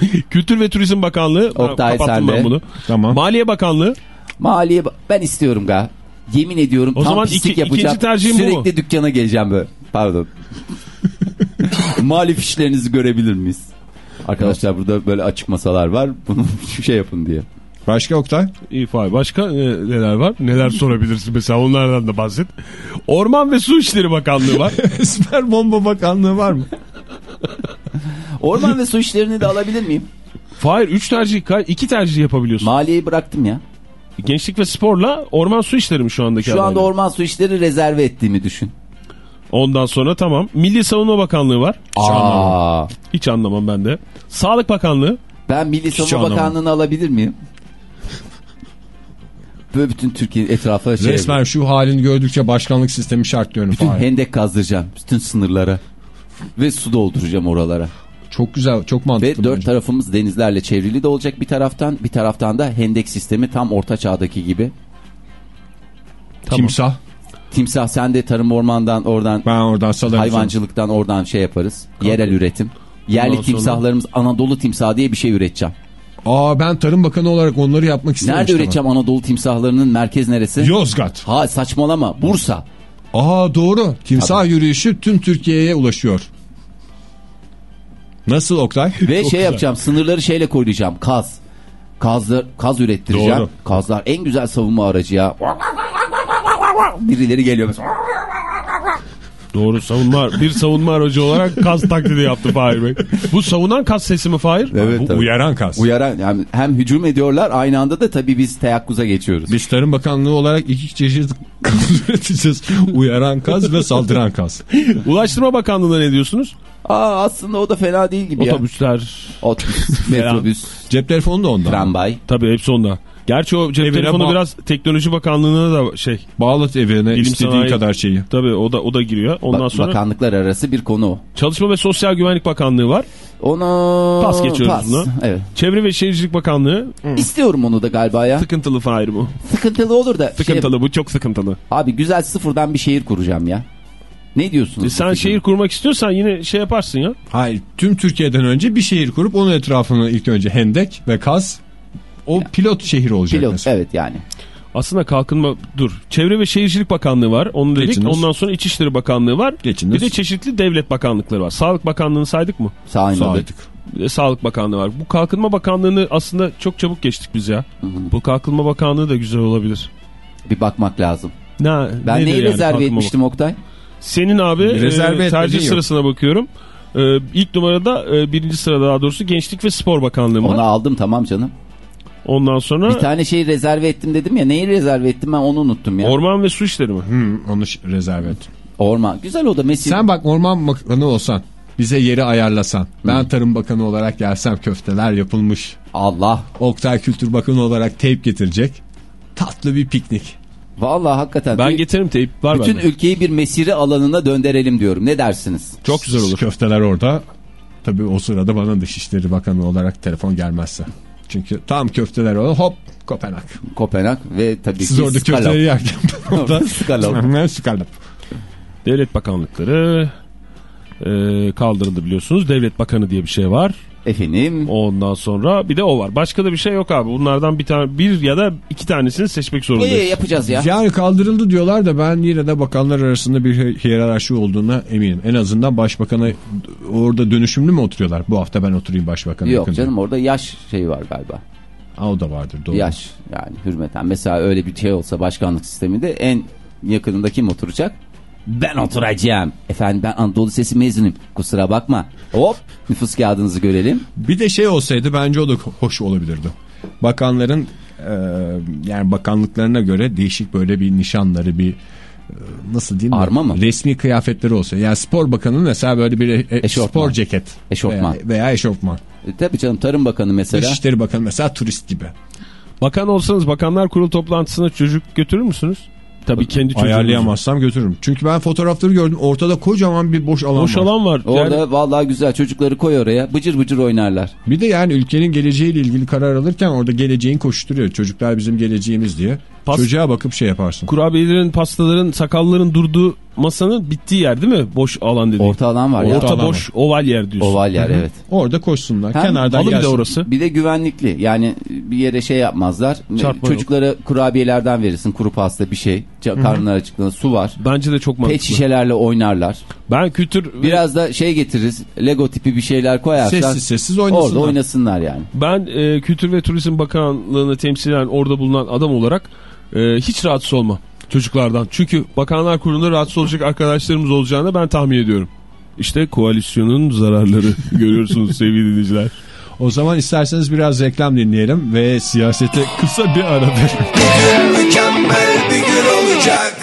Kültür ve Turizm Bakanlığı.
Oktay, sen de.
bunu.
tamam.
Maliye Bakanlığı.
Maliye ben istiyorum ga. Yemin ediyorum
O
tam
zaman
pislik
iki-
yapacağım.
tercihim bu
Sürekli dükkana geleceğim böyle. Pardon. Mali fişlerinizi görebilir miyiz? Arkadaşlar burada böyle açık masalar var. Bunu şu şey yapın diye.
Başka Oktay?
İyi fay. Başka e, neler var? Neler sorabilirsin mesela onlardan da bahset. Orman ve Su İşleri Bakanlığı var.
Esmer Bomba Bakanlığı var mı?
Orman ve su işlerini de alabilir miyim?
Fahir 3 tercih, 2 tercih yapabiliyorsun.
Maliyeyi bıraktım ya.
Gençlik ve Spor'la Orman Su İşleri mi şu andaki
Şu anda
adaylar?
orman su işleri rezerve ettiğimi düşün.
Ondan sonra tamam. Milli Savunma Bakanlığı var.
Aa,
Hiç anlamam ben de. Sağlık Bakanlığı.
ben Milli Savunma
anlamam.
Bakanlığı'nı alabilir miyim? Böyle bütün Türkiye etrafa şey
Resmen şu halini gördükçe başkanlık sistemi şart diyorum.
bütün
Fahir.
hendek kazdıracağım. Bütün sınırlara. Ve su dolduracağım oralara.
Çok güzel, çok mantıklı.
Ve dört
bence.
tarafımız denizlerle çevrili de olacak bir taraftan. Bir taraftan da hendek sistemi tam orta çağdaki gibi.
Timsah.
Timsah sen de tarım ormandan oradan
Ben oradan salarım.
hayvancılıktan oradan şey yaparız. Yerel üretim. Yerli
Ondan sonra-
timsahlarımız Anadolu timsahı diye bir şey üreteceğim.
Aa ben Tarım Bakanı olarak onları yapmak istedim.
Nerede üreteceğim Anadolu timsahlarının merkez neresi?
Yozgat.
Ha saçmalama Bursa.
Aa doğru. Timsah yürüyüşü tüm Türkiye'ye ulaşıyor. Nasıl Oktay?
Ve şey yapacağım sınırları şeyle koruyacağım. Kaz. Kazlar, kaz ürettireceğim.
Doğru.
Kazlar en güzel savunma aracı ya. Birileri geliyor mesela.
Doğru savunma bir savunma aracı olarak kaz taklidi yaptı Fahir Bey. Bu savunan kaz sesi mi Fahir?
Evet,
Bu
tabii.
uyaran kas.
Uyaran yani hem hücum ediyorlar aynı anda da tabii biz teyakkuza geçiyoruz.
Biz Tarım Bakanlığı olarak iki çeşit kaz üreteceğiz. Uyaran kaz ve saldıran kaz.
Ulaştırma Bakanlığı'na ne diyorsunuz?
Aa aslında o da fena değil gibi ya.
Otobüsler.
Otobüs, metrobüs,
Cep telefonu da ondan.
tramvay.
Tabii hepsi onda. Gerçi o cep
Evine
telefonu
ba-
biraz teknoloji bakanlığına da şey.
Bağlat evine
Bilim
istediğin
sanayi-
kadar şeyi.
Tabii o da o da giriyor. Ondan
Bak-
sonra
Bakanlıklar arası bir konu o.
Çalışma ve Sosyal Güvenlik Bakanlığı var.
Ona
Pas geçiyoruz
pas.
buna.
Evet.
Çevre ve Şehircilik Bakanlığı.
İstiyorum onu da galiba ya.
Sıkıntılı Fahir bu.
Sıkıntılı olur da. Şey,
Sıkıntılı bu çok sıkıntılı.
abi güzel sıfırdan bir şehir kuracağım ya. Ne diyorsunuz?
E sen şehir kurmak istiyorsan yine şey yaparsın ya.
Hayır tüm Türkiye'den önce bir şehir kurup onun etrafını ilk önce hendek ve kaz o pilot şehir olacak
Pilot,
mesela.
evet yani.
Aslında kalkınma dur. Çevre ve Şehircilik Bakanlığı var. Onu dedik.
Geçiniz.
Ondan sonra İçişleri Bakanlığı var.
Geçiniz.
Bir de çeşitli devlet bakanlıkları var. Sağlık Bakanlığı'nı saydık mı?
Saydık.
Bir de Sağlık Bakanlığı var. Bu Kalkınma Bakanlığı'nı aslında çok çabuk geçtik biz ya. Bu Kalkınma Bakanlığı da güzel olabilir.
Bir bakmak lazım.
Ne,
Ben neyi
yani
rezerve etmiştim Oktay?
Senin abi
Rezerve
e, tercih
etmediğin yok.
sırasına bakıyorum. E, ilk numarada e, birinci sırada daha doğrusu Gençlik ve Spor Bakanlığı var.
Onu aldım tamam canım.
Ondan sonra
Bir tane şeyi rezerve ettim dedim ya. Neyi rezerve ettim ben onu unuttum ya.
Orman ve Su İşleri mi?
Hmm, onu rezerve et.
Orman. Güzel o da Messi.
Sen bak orman bakanı olsan bize yeri ayarlasan. Ben tarım bakanı olarak gelsem köfteler yapılmış.
Allah.
Oktay Kültür Bakanı olarak teyp getirecek. Tatlı bir piknik.
Vallahi hakikaten.
Ben getiririm teyip var
bütün
bende.
ülkeyi bir mesire alanına döndürelim diyorum. Ne dersiniz?
Çok güzel olur.
Köfteler orada. Tabii o sırada bana Dışişleri Bakanı olarak telefon gelmezse. Çünkü tam köfteler orada hop Kopenhag.
Kopenhag ve tabii
Siz
ki
orada
Skalop.
köfteleri yerken ben orada
Skalop.
Skalop.
Devlet bakanlıkları e, kaldırıldı biliyorsunuz. Devlet bakanı diye bir şey var.
Efendim.
Ondan sonra bir de o var. Başka da bir şey yok abi. Bunlardan bir tane bir ya da iki tanesini seçmek zorundayız.
yapacağız ya.
Yani kaldırıldı diyorlar da ben yine de bakanlar arasında bir hi- hiyerarşi olduğuna eminim. En azından başbakana orada dönüşümlü mü oturuyorlar? Bu hafta ben oturayım başbakana
Yok
yakın
canım orada yaş şeyi var galiba.
Ha, o da vardır doğru.
Yaş yani hürmeten. Mesela öyle bir şey olsa başkanlık sisteminde en yakınında kim oturacak? Ben oturacağım. Efendim ben Anadolu Lisesi mezunuyum. Kusura bakma. Hop nüfus kağıdınızı görelim.
Bir de şey olsaydı bence o da hoş olabilirdi. Bakanların e, yani bakanlıklarına göre değişik böyle bir nişanları bir e, nasıl diyeyim?
Arma mı?
Resmi kıyafetleri olsa. Yani spor bakanı mesela böyle bir e,
Eşofman.
spor ceket.
Eşofman.
Veya, veya eşofman.
E, tabii canım Tarım Bakanı mesela.
Dışişleri Bakanı mesela turist gibi.
Bakan olsanız bakanlar kurulu toplantısına çocuk götürür müsünüz? Tabii kendi çocuğunuzu.
Ayarlayamazsam götürürüm. Çünkü ben fotoğrafları gördüm. Ortada kocaman bir boş alan
Boş
var.
alan var.
Orada
Yani
vallahi güzel çocukları koy oraya. Bıcır bıcır oynarlar.
Bir de yani ülkenin geleceğiyle ilgili karar alırken orada geleceğin koşturuyor. Çocuklar bizim geleceğimiz diye.
Pas-
Çocuğa bakıp şey yaparsın.
kurabiyelerin, pastaların, sakalların durduğu masanın bittiği yer değil mi? Boş alan dediğin.
Orta alan var ya.
Orta
alan
boş oval yer diyorsun.
Oval yer evet.
Orada koşsunlar.
Hem
Kenardan
Halı bir de
gelsin.
orası.
Bir de güvenlikli. Yani bir yere şey yapmazlar.
Çarpma
Çocuklara kurabiyelerden verirsin. Kuru pasta bir şey. Karnları açıklığında su var.
Bence de çok
Pet
mantıklı.
şişelerle oynarlar.
Ben kültür
Biraz da şey getiririz. Lego tipi bir şeyler koyarsan.
Sessiz sessiz oynasınlar.
Orada oynasınlar yani.
ben e, Kültür ve Turizm Bakanlığı'nı temsilen orada bulunan adam olarak e, hiç rahatsız olmam çocuklardan. Çünkü Bakanlar Kurulu'nda rahatsız olacak arkadaşlarımız olacağını ben tahmin ediyorum. İşte koalisyonun zararları görüyorsunuz sevgili dinleyiciler.
O zaman isterseniz biraz reklam dinleyelim ve siyasete kısa bir ara verelim.
Mükemmel bir gün olacak.